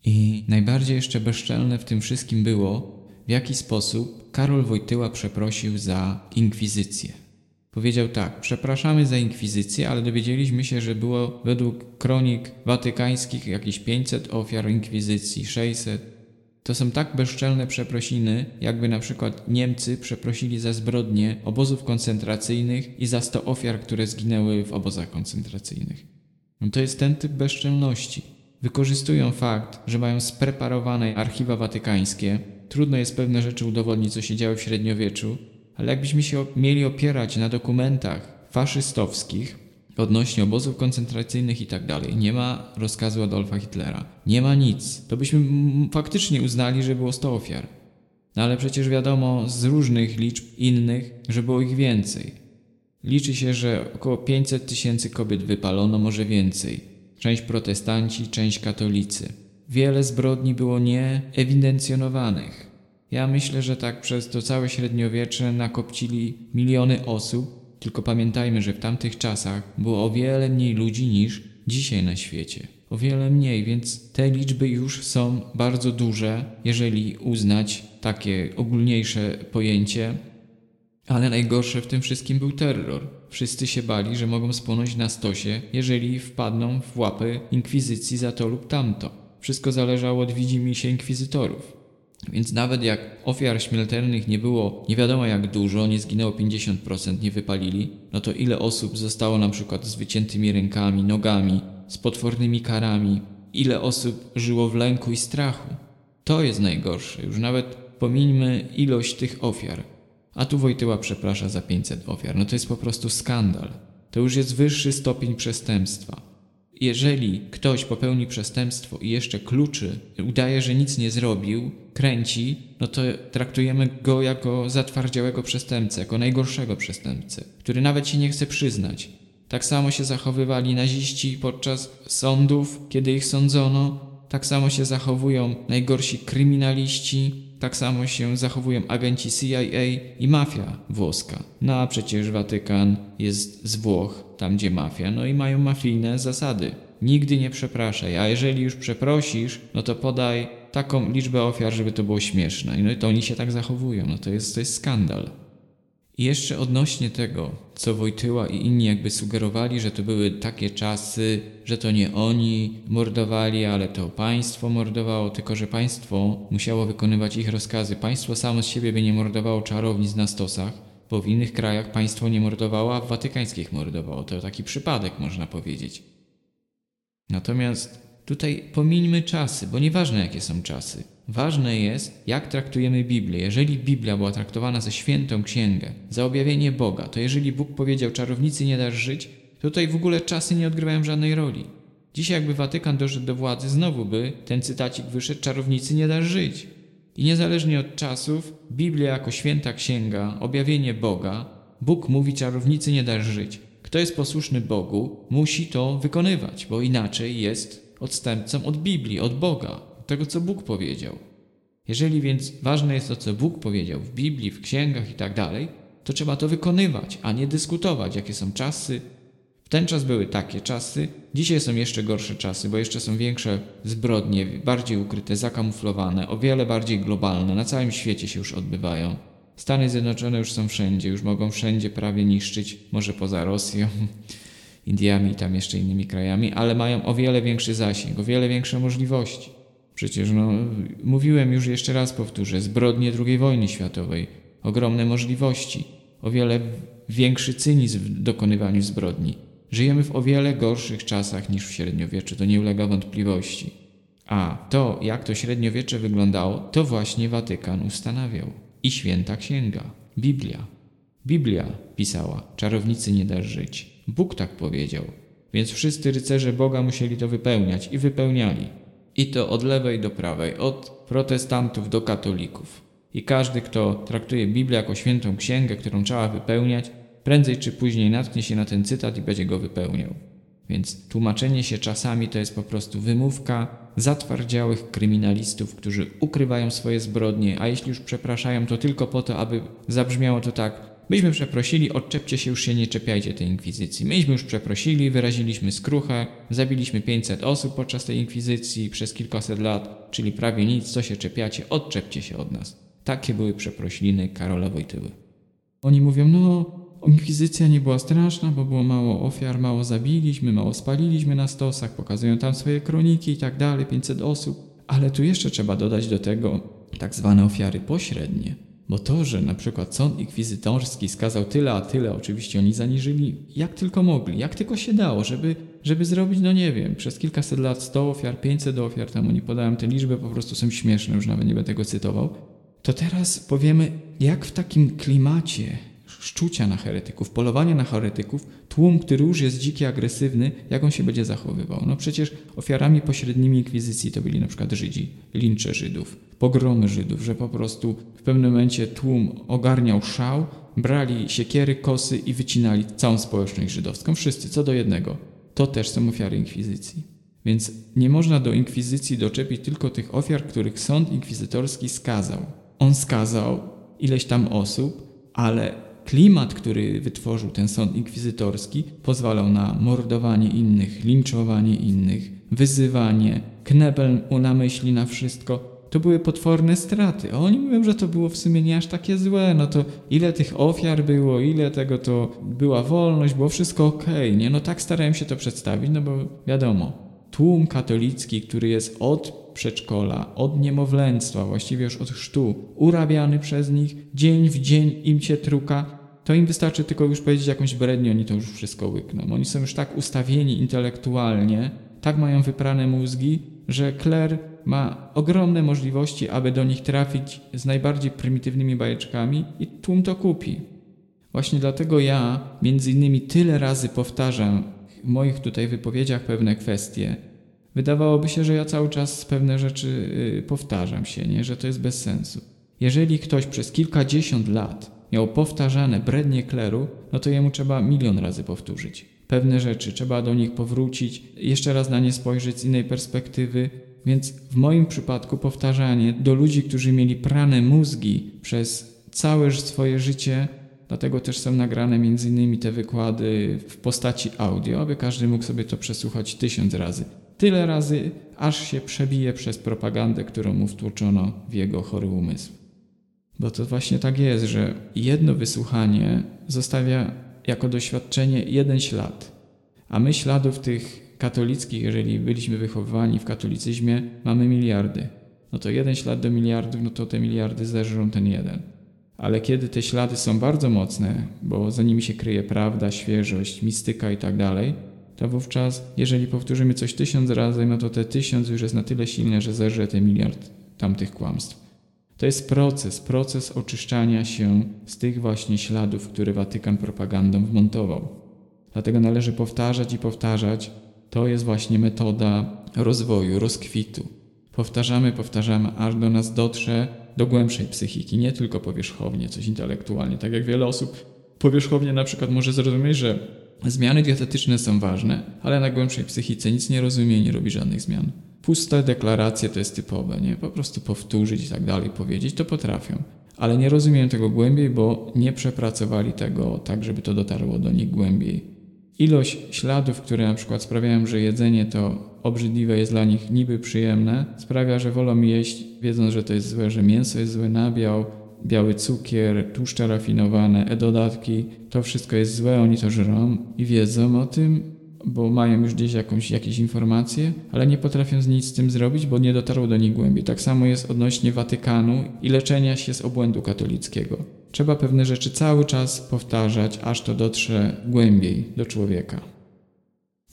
I najbardziej jeszcze bezczelne w tym wszystkim było, w jaki sposób Karol Wojtyła przeprosił za inkwizycję. Powiedział tak: Przepraszamy za inkwizycję, ale dowiedzieliśmy się, że było według kronik watykańskich jakieś 500 ofiar inkwizycji, 600. To są tak bezczelne przeprosiny, jakby na przykład Niemcy przeprosili za zbrodnie obozów koncentracyjnych i za 100 ofiar, które zginęły w obozach koncentracyjnych. No to jest ten typ bezczelności. Wykorzystują fakt, że mają spreparowane archiwa watykańskie. Trudno jest pewne rzeczy udowodnić, co się działo w średniowieczu, ale jakbyśmy się mieli opierać na dokumentach faszystowskich odnośnie obozów koncentracyjnych i tak dalej, nie ma rozkazu Adolfa Hitlera, nie ma nic, to byśmy faktycznie uznali, że było 100 ofiar. No ale przecież wiadomo z różnych liczb innych, że było ich więcej. Liczy się, że około 500 tysięcy kobiet wypalono, może więcej. Część protestanci, część katolicy. Wiele zbrodni było nieewidencjonowanych. Ja myślę, że tak przez to całe średniowiecze nakopcili miliony osób, tylko pamiętajmy, że w tamtych czasach było o wiele mniej ludzi niż dzisiaj na świecie. O wiele mniej, więc te liczby już są bardzo duże, jeżeli uznać takie ogólniejsze pojęcie. Ale najgorsze w tym wszystkim był terror. Wszyscy się bali, że mogą spłonąć na stosie, jeżeli wpadną w łapy inkwizycji za to lub tamto. Wszystko zależało od widzimisię inkwizytorów. Więc nawet jak ofiar śmiertelnych nie było nie wiadomo jak dużo, nie zginęło 50%, nie wypalili, no to ile osób zostało na przykład z wyciętymi rękami, nogami, z potwornymi karami, ile osób żyło w lęku i strachu. To jest najgorsze, już nawet pomińmy ilość tych ofiar. A tu Wojtyła przeprasza za 500 ofiar. No to jest po prostu skandal. To już jest wyższy stopień przestępstwa. Jeżeli ktoś popełni przestępstwo i jeszcze kluczy, udaje, że nic nie zrobił, kręci, no to traktujemy go jako zatwardziałego przestępcę, jako najgorszego przestępcę, który nawet się nie chce przyznać. Tak samo się zachowywali naziści podczas sądów, kiedy ich sądzono, tak samo się zachowują najgorsi kryminaliści, tak samo się zachowują agenci CIA i mafia włoska. No a przecież Watykan jest z Włoch, tam gdzie mafia, no i mają mafijne zasady. Nigdy nie przepraszaj, a jeżeli już przeprosisz, no to podaj taką liczbę ofiar, żeby to było śmieszne. No i to oni się tak zachowują, no to jest, to jest skandal. I jeszcze odnośnie tego, co Wojtyła i inni jakby sugerowali, że to były takie czasy, że to nie oni mordowali, ale to państwo mordowało, tylko że państwo musiało wykonywać ich rozkazy. Państwo samo z siebie by nie mordowało czarownic na stosach, bo w innych krajach państwo nie mordowało, a w watykańskich mordowało. To taki przypadek, można powiedzieć. Natomiast tutaj pomińmy czasy, bo nieważne jakie są czasy. Ważne jest, jak traktujemy Biblię. Jeżeli Biblia była traktowana za świętą księgę, za objawienie Boga, to jeżeli Bóg powiedział, czarownicy nie dasz żyć, to tutaj w ogóle czasy nie odgrywają żadnej roli. Dzisiaj jakby Watykan doszedł do władzy, znowu by ten cytacik wyszedł, czarownicy nie dasz żyć. I niezależnie od czasów, Biblia jako święta księga, objawienie Boga, Bóg mówi, czarownicy nie dasz żyć. Kto jest posłuszny Bogu, musi to wykonywać, bo inaczej jest odstępcą od Biblii, od Boga tego, co Bóg powiedział. Jeżeli więc ważne jest to, co Bóg powiedział w Biblii, w księgach i tak dalej, to trzeba to wykonywać, a nie dyskutować, jakie są czasy. W ten czas były takie czasy, dzisiaj są jeszcze gorsze czasy, bo jeszcze są większe zbrodnie, bardziej ukryte, zakamuflowane, o wiele bardziej globalne, na całym świecie się już odbywają. Stany Zjednoczone już są wszędzie, już mogą wszędzie prawie niszczyć, może poza Rosją, (laughs) Indiami i tam jeszcze innymi krajami, ale mają o wiele większy zasięg, o wiele większe możliwości. Przecież no, mówiłem już jeszcze raz powtórzę, zbrodnie II wojny światowej, ogromne możliwości, o wiele większy cynizm w dokonywaniu zbrodni. Żyjemy w o wiele gorszych czasach niż w średniowieczu, to nie ulega wątpliwości. A to, jak to średniowiecze wyglądało, to właśnie Watykan ustanawiał. I święta księga, Biblia. Biblia pisała: Czarownicy nie dasz żyć. Bóg tak powiedział. Więc wszyscy rycerze Boga musieli to wypełniać i wypełniali. I to od lewej do prawej, od protestantów do katolików. I każdy, kto traktuje Biblię jako świętą księgę, którą trzeba wypełniać, prędzej czy później natknie się na ten cytat i będzie go wypełniał. Więc tłumaczenie się czasami to jest po prostu wymówka zatwardziałych kryminalistów, którzy ukrywają swoje zbrodnie, a jeśli już przepraszają, to tylko po to, aby zabrzmiało to tak. Myśmy przeprosili, odczepcie się, już się nie czepiajcie tej inkwizycji. Myśmy już przeprosili, wyraziliśmy skruchę, zabiliśmy 500 osób podczas tej inkwizycji przez kilkaset lat, czyli prawie nic, co się czepiacie, odczepcie się od nas. Takie były przeprośliny Karola Wojtyły. Oni mówią, no Inkwizycja nie była straszna, bo było mało ofiar, mało zabiliśmy, mało spaliliśmy na stosach, pokazują tam swoje kroniki i tak dalej, 500 osób. Ale tu jeszcze trzeba dodać do tego tak zwane ofiary pośrednie. Bo to, że na przykład sąd inkwizytorski skazał tyle a tyle, oczywiście oni zaniżyli jak tylko mogli, jak tylko się dało, żeby, żeby zrobić, no nie wiem, przez kilkaset lat 100 ofiar, 500 ofiar, tam oni podają te liczby, po prostu są śmieszne, już nawet nie będę tego cytował. To teraz powiemy, jak w takim klimacie szczucia na heretyków, polowania na heretyków, tłum, który już jest dziki, agresywny, jak on się będzie zachowywał? No przecież ofiarami pośrednimi inkwizycji to byli na przykład Żydzi, lincze Żydów, pogromy Żydów, że po prostu w pewnym momencie tłum ogarniał szał, brali siekiery, kosy i wycinali całą społeczność żydowską. Wszyscy, co do jednego. To też są ofiary inkwizycji. Więc nie można do inkwizycji doczepić tylko tych ofiar, których sąd inkwizytorski skazał. On skazał ileś tam osób, ale klimat, który wytworzył ten sąd inkwizytorski, pozwalał na mordowanie innych, linczowanie innych, wyzywanie, knebel na myśli na wszystko. To były potworne straty. Oni mówią, że to było w sumie nie aż takie złe. No to ile tych ofiar było, ile tego to była wolność, było wszystko okej, okay? No tak starałem się to przedstawić, no bo wiadomo, tłum katolicki, który jest od przedszkola, od niemowlęctwa, właściwie już od chrztu, urabiany przez nich, dzień w dzień im się truka, to im wystarczy tylko już powiedzieć jakąś brednię, oni to już wszystko łykną. Oni są już tak ustawieni intelektualnie, tak mają wyprane mózgi, że kler ma ogromne możliwości, aby do nich trafić z najbardziej prymitywnymi bajeczkami i tłum to kupi. Właśnie dlatego ja między innymi tyle razy powtarzam w moich tutaj wypowiedziach pewne kwestie. Wydawałoby się, że ja cały czas pewne rzeczy y, powtarzam się, nie? że to jest bez sensu. Jeżeli ktoś przez kilkadziesiąt lat miał powtarzane brednie kleru, no to jemu trzeba milion razy powtórzyć. Pewne rzeczy trzeba do nich powrócić, jeszcze raz na nie spojrzeć z innej perspektywy. Więc w moim przypadku powtarzanie do ludzi, którzy mieli prane mózgi przez całe swoje życie, dlatego też są nagrane między innymi te wykłady w postaci audio, aby każdy mógł sobie to przesłuchać tysiąc razy. Tyle razy, aż się przebije przez propagandę, którą mu wtłoczono w jego chory umysł. Bo to właśnie tak jest, że jedno wysłuchanie zostawia jako doświadczenie jeden ślad, a my śladów tych katolickich, jeżeli byliśmy wychowywani w katolicyzmie, mamy miliardy. No to jeden ślad do miliardów, no to te miliardy zeżrą ten jeden. Ale kiedy te ślady są bardzo mocne, bo za nimi się kryje prawda, świeżość, mistyka i tak dalej, to wówczas, jeżeli powtórzymy coś tysiąc razy, no to te tysiąc już jest na tyle silne, że zeżre ten miliard tamtych kłamstw. To jest proces, proces oczyszczania się z tych właśnie śladów, które Watykan propagandą wmontował. Dlatego należy powtarzać i powtarzać. To jest właśnie metoda rozwoju, rozkwitu. Powtarzamy, powtarzamy, aż do nas dotrze do głębszej psychiki, nie tylko powierzchownie, coś intelektualnie. Tak jak wiele osób powierzchownie na przykład może zrozumieć, że zmiany dietetyczne są ważne, ale na głębszej psychice nic nie rozumie i nie robi żadnych zmian. Puste deklaracje to jest typowe, nie? Po prostu powtórzyć i tak dalej, powiedzieć, to potrafią. Ale nie rozumieją tego głębiej, bo nie przepracowali tego tak, żeby to dotarło do nich głębiej. Ilość śladów, które na przykład sprawiają, że jedzenie to obrzydliwe jest dla nich niby przyjemne, sprawia, że wolą jeść, wiedząc, że to jest złe, że mięso jest złe, nabiał, biały cukier, tłuszcze rafinowane, e-dodatki, to wszystko jest złe, oni to żrą i wiedzą o tym, bo mają już gdzieś jakąś, jakieś informacje, ale nie potrafią nic z tym zrobić, bo nie dotarło do nich głębiej. Tak samo jest odnośnie Watykanu i leczenia się z obłędu katolickiego. Trzeba pewne rzeczy cały czas powtarzać, aż to dotrze głębiej do człowieka.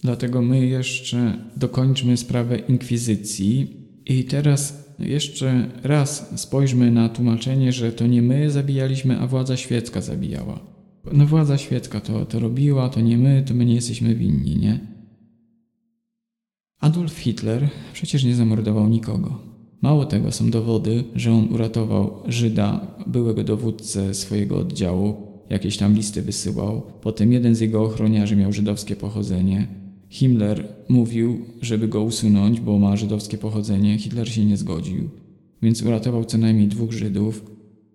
Dlatego my jeszcze dokończmy sprawę inkwizycji i teraz jeszcze raz spojrzmy na tłumaczenie, że to nie my zabijaliśmy, a władza świecka zabijała. No władza świecka to, to robiła, to nie my, to my nie jesteśmy winni, nie? Adolf Hitler przecież nie zamordował nikogo. Mało tego, są dowody, że on uratował Żyda, byłego dowódcę swojego oddziału, jakieś tam listy wysyłał. Potem jeden z jego ochroniarzy miał żydowskie pochodzenie. Himmler mówił, żeby go usunąć, bo ma żydowskie pochodzenie. Hitler się nie zgodził, więc uratował co najmniej dwóch Żydów.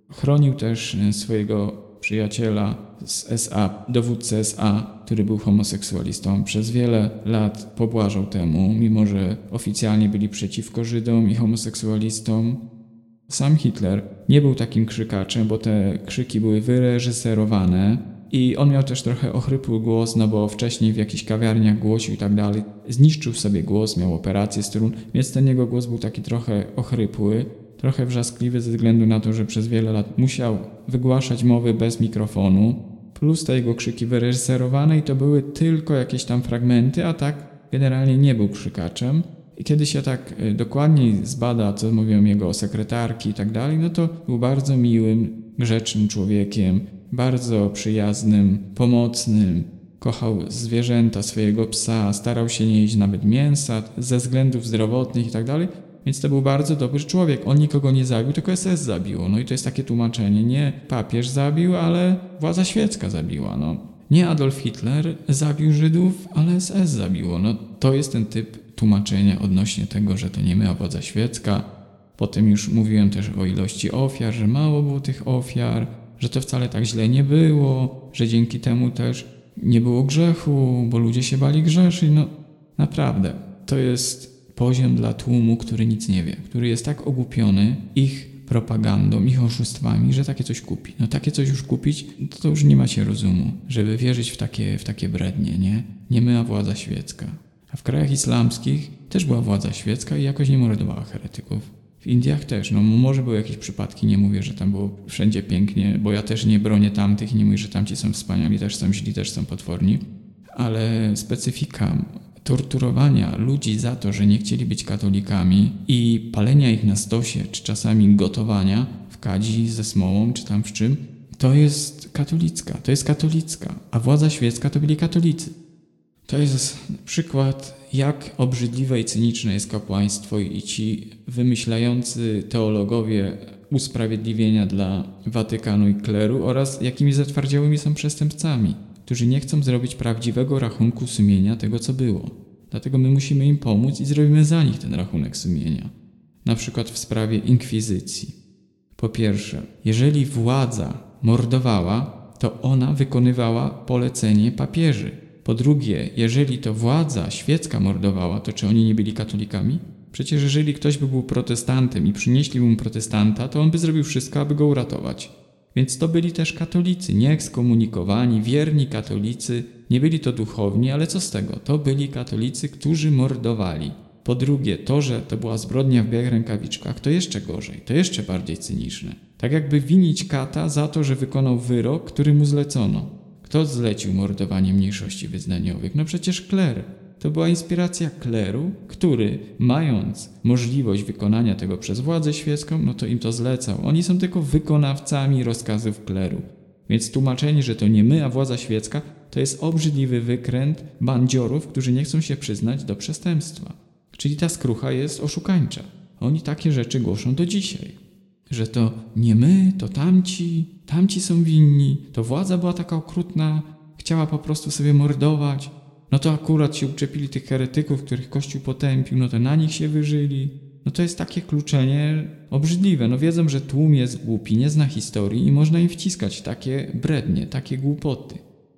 Chronił też e, swojego przyjaciela z SA, dowódcę SA, który był homoseksualistą. Przez wiele lat pobłażał temu, mimo że oficjalnie byli przeciwko Żydom i homoseksualistom. Sam Hitler nie był takim krzykaczem, bo te krzyki były wyreżyserowane i on miał też trochę ochrypły głos, no bo wcześniej w jakichś kawiarniach głosił i tak dalej. Zniszczył sobie głos, miał operację strun, więc ten jego głos był taki trochę ochrypły trochę wrzaskliwy ze względu na to, że przez wiele lat musiał wygłaszać mowy bez mikrofonu, plus te jego krzyki wyreżyserowane i to były tylko jakieś tam fragmenty, a tak generalnie nie był krzykaczem. I kiedy się tak y, dokładniej zbada, co mówią jego sekretarki i tak dalej, no to był bardzo miłym, grzecznym człowiekiem, bardzo przyjaznym, pomocnym, kochał zwierzęta, swojego psa, starał się nie jeść nawet mięsa ze względów zdrowotnych i tak. Więc to był bardzo dobry człowiek. On nikogo nie zabił, tylko SS zabiło. No i to jest takie tłumaczenie. Nie papież zabił, ale władza świecka zabiła. No. Nie Adolf Hitler zabił Żydów, ale SS zabiło. No to jest ten typ tłumaczenia odnośnie tego, że to nie my, a władza świecka. Potem już mówiłem też o ilości ofiar, że mało było tych ofiar, że to wcale tak źle nie było, że dzięki temu też nie było grzechu, bo ludzie się bali grzeszyć. No naprawdę, to jest poziom dla tłumu, który nic nie wie, który jest tak ogłupiony ich propagandą, ich oszustwami, że takie coś kupi. No takie coś już kupić, to, to już nie macie rozumu, żeby wierzyć w takie, w takie brednie, nie? Nie myła władza świecka. A w krajach islamskich też była władza świecka i jakoś nie mordowała heretyków. W Indiach też, no może były jakieś przypadki, nie mówię, że tam było wszędzie pięknie, bo ja też nie bronię tamtych nie mówię, że tamci są wspaniali, też są źli, też są potworni, ale specyfika torturowania ludzi za to, że nie chcieli być katolikami i palenia ich na stosie, czy czasami gotowania w kadzi ze smołą, czy tam w czym, to jest katolicka, to jest katolicka, a władza świecka to byli katolicy. To jest przykład, jak obrzydliwe i cyniczne jest kapłaństwo i ci wymyślający teologowie usprawiedliwienia dla Watykanu i kleru oraz jakimi zatwardziałymi są przestępcami którzy nie chcą zrobić prawdziwego rachunku sumienia tego, co było. Dlatego my musimy im pomóc i zrobimy za nich ten rachunek sumienia. Na przykład w sprawie inkwizycji. Po pierwsze, jeżeli władza mordowała, to ona wykonywała polecenie papieży. Po drugie, jeżeli to władza świecka mordowała, to czy oni nie byli katolikami? Przecież jeżeli ktoś by był protestantem i przynieśli mu protestanta, to on by zrobił wszystko, aby go uratować. Więc to byli też katolicy, nie ekskomunikowani, wierni katolicy, nie byli to duchowni, ale co z tego? To byli katolicy, którzy mordowali. Po drugie, to, że to była zbrodnia w białych rękawiczkach, to jeszcze gorzej, to jeszcze bardziej cyniczne. Tak jakby winić kata za to, że wykonał wyrok, który mu zlecono. Kto zlecił mordowanie mniejszości wyznaniowych? No przecież kler. To była inspiracja kleru, który, mając możliwość wykonania tego przez władzę świecką, no to im to zlecał. Oni są tylko wykonawcami rozkazów kleru. Więc tłumaczenie, że to nie my, a władza świecka, to jest obrzydliwy wykręt bandziorów, którzy nie chcą się przyznać do przestępstwa. Czyli ta skrucha jest oszukańcza. Oni takie rzeczy głoszą do dzisiaj. Że to nie my, to tamci, tamci są winni, to władza była taka okrutna, chciała po prostu sobie mordować, no to akurat się uczepili tych heretyków, których Kościół potępił, no to na nich się wyżyli. No to jest takie kluczenie obrzydliwe. No wiedzą, że tłum jest głupi, nie zna historii i można im wciskać takie brednie, takie głupoty.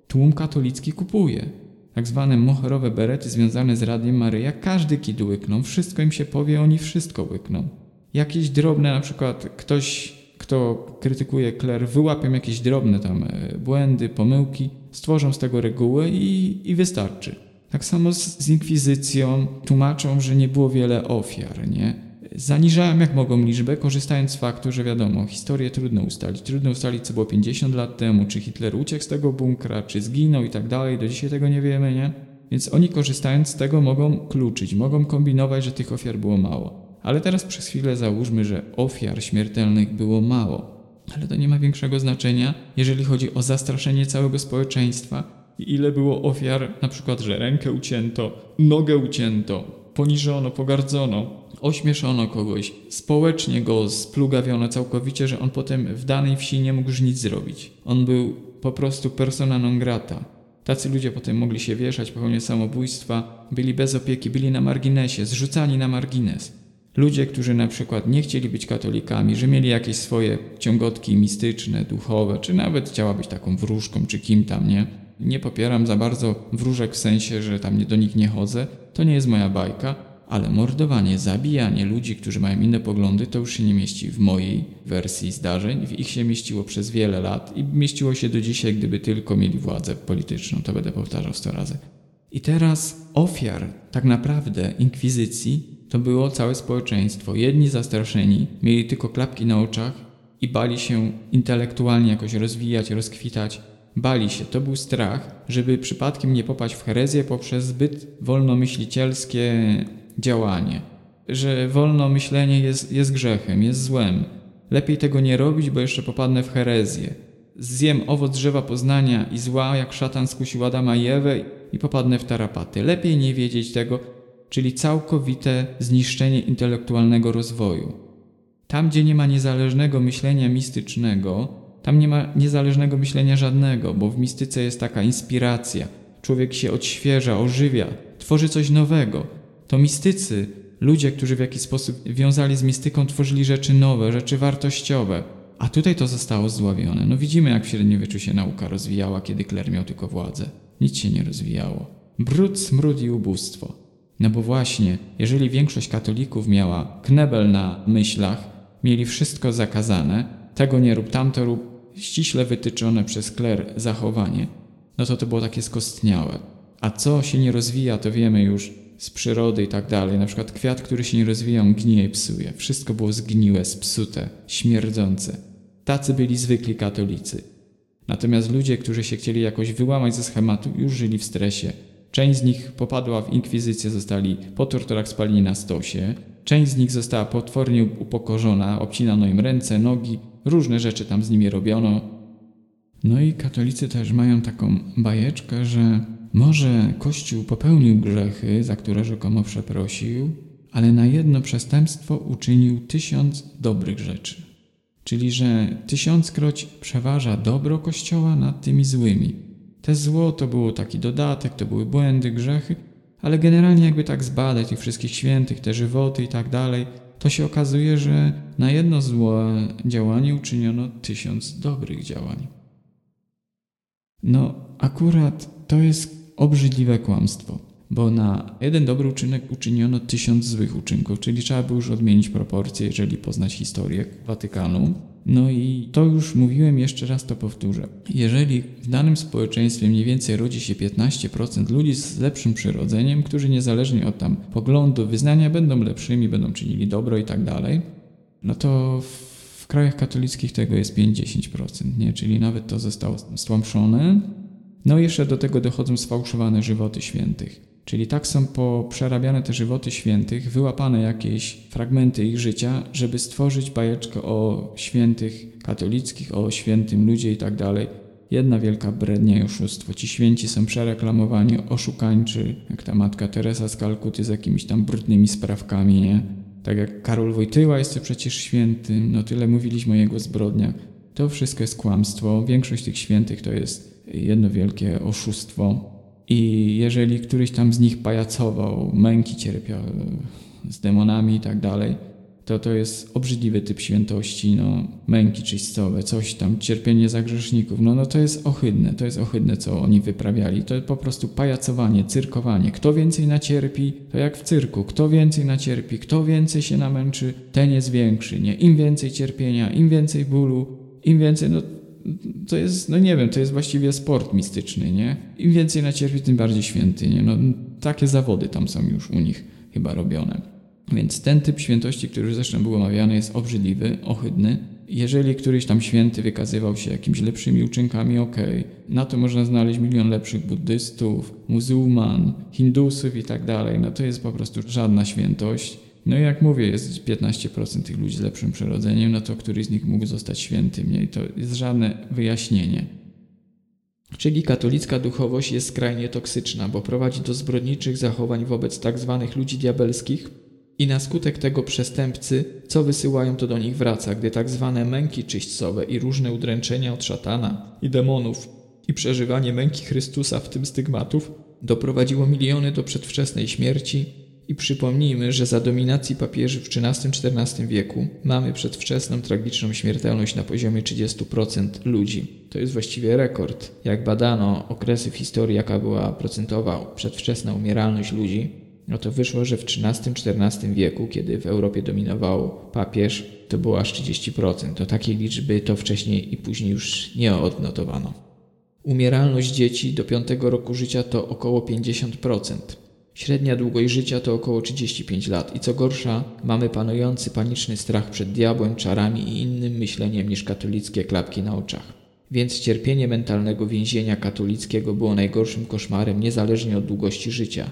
Tłum katolicki kupuje. Tak zwane moherowe berety związane z Radiem Maryja, każdy kid łykną, wszystko im się powie, oni wszystko łykną. Jakieś drobne, na przykład ktoś kto krytykuje kler, wyłapią jakieś drobne tam e, błędy, pomyłki, stworzą z tego reguły i, i wystarczy. Tak samo z, z inkwizycją tłumaczą, że nie było wiele ofiar, nie? Zaniżają jak mogą liczbę, korzystając z faktu, że wiadomo, historię trudno ustalić. Trudno ustalić, co było 50 lat temu, czy Hitler uciekł z tego bunkra, czy zginął i tak dalej. Do dzisiaj tego nie wiemy, nie? Więc oni korzystając z tego mogą kluczyć, mogą kombinować, że tych ofiar było mało. Ale teraz przez chwilę załóżmy, że ofiar śmiertelnych było mało. ale to nie ma większego znaczenia, jeżeli chodzi o zastraszenie całego społeczeństwa. Ile było ofiar, na przykład, że rękę ucięto, nogę ucięto, poniżono, pogardzono, ośmieszono kogoś, społecznie go splugawiono całkowicie, że on potem w danej wsi nie mógł już nic zrobić. On był po prostu persona non grata. Tacy ludzie potem mogli się wieszać, popełniać samobójstwa, byli bez opieki, byli na marginesie, zrzucani na margines. Ludzie, którzy na przykład nie chcieli być katolikami, że mieli jakieś swoje ciągotki mistyczne, duchowe, czy nawet chciała być taką wróżką, czy kim tam, nie? Nie popieram za bardzo wróżek w sensie, że tam do nich nie chodzę. To nie jest moja bajka, ale mordowanie, zabijanie ludzi, którzy mają inne poglądy, to już się nie mieści w mojej wersji zdarzeń. W ich się mieściło przez wiele lat i mieściło się do dzisiaj, gdyby tylko mieli władzę polityczną. To będę powtarzał sto razy. I teraz ofiar tak naprawdę inkwizycji to było całe społeczeństwo. Jedni zastraszeni mieli tylko klapki na oczach i bali się intelektualnie jakoś rozwijać, rozkwitać. Bali się, to był strach, żeby przypadkiem nie popaść w herezję poprzez zbyt wolnomyślicielskie działanie. Że wolno myślenie jest, jest grzechem, jest złem. Lepiej tego nie robić, bo jeszcze popadnę w herezję. Zjem owoc drzewa poznania i zła, jak szatan skusił Adama i Ewę i popadnę w tarapaty. Lepiej nie wiedzieć tego, czyli całkowite zniszczenie intelektualnego rozwoju. Tam, gdzie nie ma niezależnego myślenia mistycznego, tam nie ma niezależnego myślenia żadnego, bo w mistyce jest taka inspiracja. Człowiek się odświeża, ożywia, tworzy coś nowego. To mistycy, ludzie, którzy w jakiś sposób wiązali z mistyką, tworzyli rzeczy nowe, rzeczy wartościowe. A tutaj to zostało zdławione. No widzimy, jak w średniowieczu się nauka rozwijała, kiedy kler miał tylko władzę. Nic się nie rozwijało. Brud, smród i ubóstwo. No bo właśnie, jeżeli większość katolików miała knebel na myślach, mieli wszystko zakazane, tego nie rób, tamto rób, ściśle wytyczone przez kler zachowanie, no to to było takie skostniałe. A co się nie rozwija, to wiemy już z przyrody i tak dalej. Na przykład kwiat, który się nie rozwija, on gnije i psuje. Wszystko było zgniłe, spsute, śmierdzące. Tacy byli zwykli katolicy. Natomiast ludzie, którzy się chcieli jakoś wyłamać ze schematu, już żyli w stresie. Część z nich popadła w inkwizycję, zostali po torturach spaleni na stosie. Część z nich została potwornie upokorzona, obcinano im ręce, nogi, różne rzeczy tam z nimi robiono. No i katolicy też mają taką bajeczkę, że może Kościół popełnił grzechy, za które rzekomo przeprosił, ale na jedno przestępstwo uczynił tysiąc dobrych rzeczy. Czyli, że tysiąckroć przeważa dobro Kościoła nad tymi złymi. Te zło to było taki dodatek, to były błędy, grzechy, ale generalnie jakby tak zbadać tych wszystkich świętych, te żywoty i tak dalej, to się okazuje, że na jedno złe działanie uczyniono tysiąc dobrych działań. No, akurat to jest obrzydliwe kłamstwo, bo na jeden dobry uczynek uczyniono tysiąc złych uczynków, czyli trzeba było już odmienić proporcje, jeżeli poznać historię Watykanu. No i to już mówiłem, jeszcze raz to powtórzę. Jeżeli w danym społeczeństwie mniej więcej rodzi się 15% ludzi z lepszym przyrodzeniem, którzy niezależnie od tam poglądu, wyznania będą lepszymi, będą czynili dobro i tak dalej, no to w krajach katolickich tego jest 5-10%, nie? Czyli nawet to zostało stłamszone. No i jeszcze do tego dochodzą sfałszowane żywoty świętych. Czyli tak są poprzerabiane te żywoty świętych, wyłapane jakieś fragmenty ich życia, żeby stworzyć bajeczkę o świętych katolickich, o świętym ludzie i tak dalej. Jedna wielka brednia i oszustwo. Ci święci są przereklamowani, oszukańczy, jak ta matka Teresa z Kalkuty z jakimiś tam brudnymi sprawkami, nie? Tak jak Karol Wojtyła jest przecież świętym, no tyle mówiliśmy o jego zbrodniach. To wszystko jest kłamstwo. Większość tych świętych to jest jedno wielkie oszustwo. I jeżeli któryś tam z nich pajacował, męki cierpiał z demonami i tak dalej, to to jest obrzydliwy typ świętości, no, męki czyścowe, coś tam, cierpienie za grzeszników, no, no to jest ohydne, to jest ohydne, co oni wyprawiali. To po prostu pajacowanie, cyrkowanie. Kto więcej nacierpi, to jak w cyrku, kto więcej nacierpi, kto więcej się namęczy, ten jest większy, nie? Im więcej cierpienia, im więcej bólu, im więcej, no to jest, no nie wiem, to jest właściwie sport mistyczny, nie? Im więcej nacierpi, tym bardziej święty, nie? No, takie zawody tam są już u nich chyba robione. Więc ten typ świętości, który zresztą był omawiany, jest obrzydliwy, ohydny. Jeżeli któryś tam święty wykazywał się jakimiś lepszymi uczynkami, okej. Okay. Na to można znaleźć milion lepszych buddystów, muzułman, hindusów i tak dalej. No to jest po prostu żadna świętość. No i jak mówię, jest 15% tych ludzi z lepszym przyrodzeniem, no to któryś z nich mógł zostać świętym, nie? To jest żadne wyjaśnienie. Czyli katolicka duchowość jest skrajnie toksyczna, bo prowadzi do zbrodniczych zachowań wobec tzw. Tak ludzi diabelskich i na skutek tego przestępcy, co wysyłają, to do nich wraca, gdy tzw. Tak męki czyśćcowe i różne udręczenia od szatana i demonów i przeżywanie męki Chrystusa, w tym stygmatów, doprowadziło miliony do przedwczesnej śmierci i przypomnijmy, że za dominacji papieży w XIII-XIV wieku mamy przedwczesną tragiczną śmiertelność na poziomie 30% ludzi. To jest właściwie rekord. Jak badano okresy w historii, jaka była procentowa przedwczesna umieralność ludzi, no to wyszło, że w XIII-XIV wieku, kiedy w Europie dominował papież, to było aż 30%. To takiej liczby to wcześniej i później już nie odnotowano. Umieralność dzieci do 5 roku życia to około 50%. Średnia długość życia to około 35 lat i co gorsza, mamy panujący paniczny strach przed diabłem, czarami i innym myśleniem niż katolickie klapki na oczach. Więc cierpienie mentalnego więzienia katolickiego było najgorszym koszmarem niezależnie od długości życia.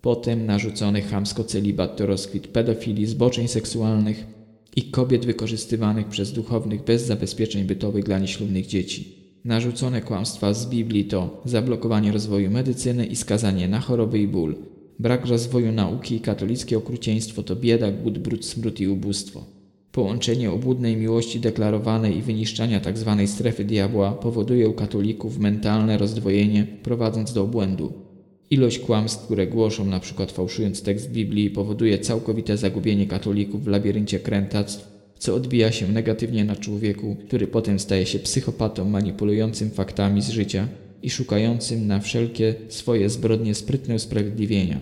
Potem narzucony chamsko celibat to rozkwit pedofilii, zboczeń seksualnych i kobiet wykorzystywanych przez duchownych bez zabezpieczeń bytowych dla nieślubnych dzieci. Narzucone kłamstwa z Biblii to zablokowanie rozwoju medycyny i skazanie na choroby i ból, Brak rozwoju nauki i katolickie okrucieństwo to bieda, głód, brud, smród i ubóstwo. Połączenie obłudnej miłości deklarowanej i wyniszczania tzw. Tak strefy diabła powoduje u katolików mentalne rozdwojenie, prowadząc do obłędu. Ilość kłamstw, które głoszą, np. fałszując tekst Biblii, powoduje całkowite zagubienie katolików w labiryncie krętactw, co odbija się negatywnie na człowieku, który potem staje się psychopatą manipulującym faktami z życia i szukającym na wszelkie swoje zbrodnie sprytne usprawiedliwienia.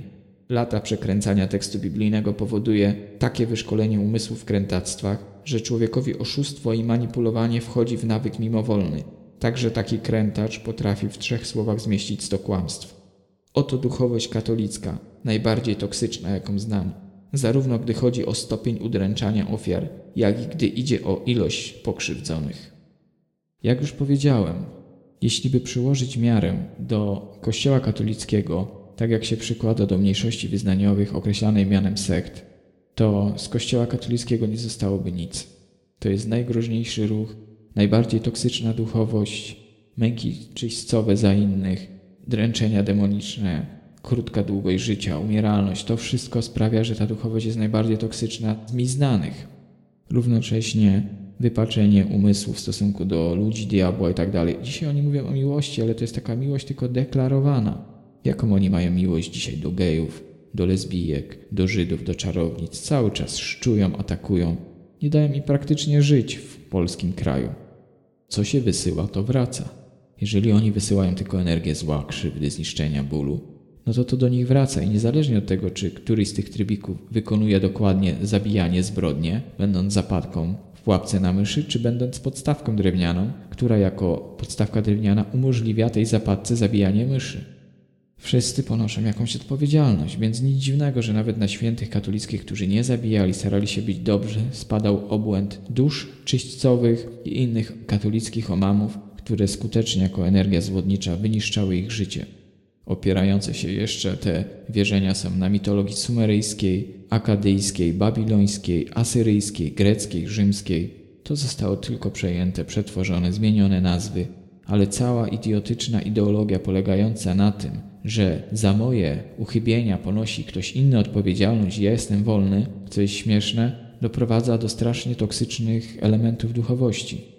Lata przekręcania tekstu biblijnego powoduje takie wyszkolenie umysłu w krętactwach, że człowiekowi oszustwo i manipulowanie wchodzi w nawyk mimowolny. Także taki krętacz potrafi w trzech słowach zmieścić sto kłamstw. Oto duchowość katolicka, najbardziej toksyczna, jaką znam, zarówno gdy chodzi o stopień udręczania ofiar, jak i gdy idzie o ilość pokrzywdzonych. Jak już powiedziałem, jeśli by przyłożyć miarę do Kościoła katolickiego, tak jak się przykłada do mniejszości wyznaniowych określanej mianem sekt, to z Kościoła katolickiego nie zostałoby nic. To jest najgroźniejszy ruch, najbardziej toksyczna duchowość, męki czyśćcowe za innych, dręczenia demoniczne, krótka długość życia, umieralność. To wszystko sprawia, że ta duchowość jest najbardziej toksyczna z mi znanych. Równocześnie wypaczenie umysłu w stosunku do ludzi, diabła i tak dalej. Dzisiaj oni mówią o miłości, ale to jest taka miłość tylko deklarowana. Jaką oni mają miłość dzisiaj do gejów, do lesbijek, do Żydów, do czarownic? Cały czas szczują, atakują. Nie dają im praktycznie żyć w polskim kraju. Co się wysyła, to wraca. Jeżeli oni wysyłają tylko energię zła, krzywdy, zniszczenia, bólu, no to to do nich wraca i niezależnie od tego, czy któryś z tych trybików wykonuje dokładnie zabijanie, zbrodnie, będąc zapadką pułapce na myszy, czy będąc podstawką drewnianą, która jako podstawka drewniana umożliwia tej zapadce zabijanie myszy. Wszyscy ponoszą jakąś odpowiedzialność, więc nic dziwnego, że nawet na świętych katolickich, którzy nie zabijali, starali się być dobrzy, spadał obłęd dusz czyśćcowych i innych katolickich omamów, które skutecznie jako energia zwodnicza wyniszczały ich życie. Opierające się jeszcze te wierzenia są na mitologii sumeryjskiej, akadyjskiej, babilońskiej, asyryjskiej, greckiej, rzymskiej. To zostało tylko przejęte, przetworzone, zmienione nazwy, ale cała idiotyczna ideologia polegająca na tym, że za moje uchybienia ponosi ktoś inny odpowiedzialność, ja jestem wolny, co jest śmieszne, doprowadza do strasznie toksycznych elementów duchowości.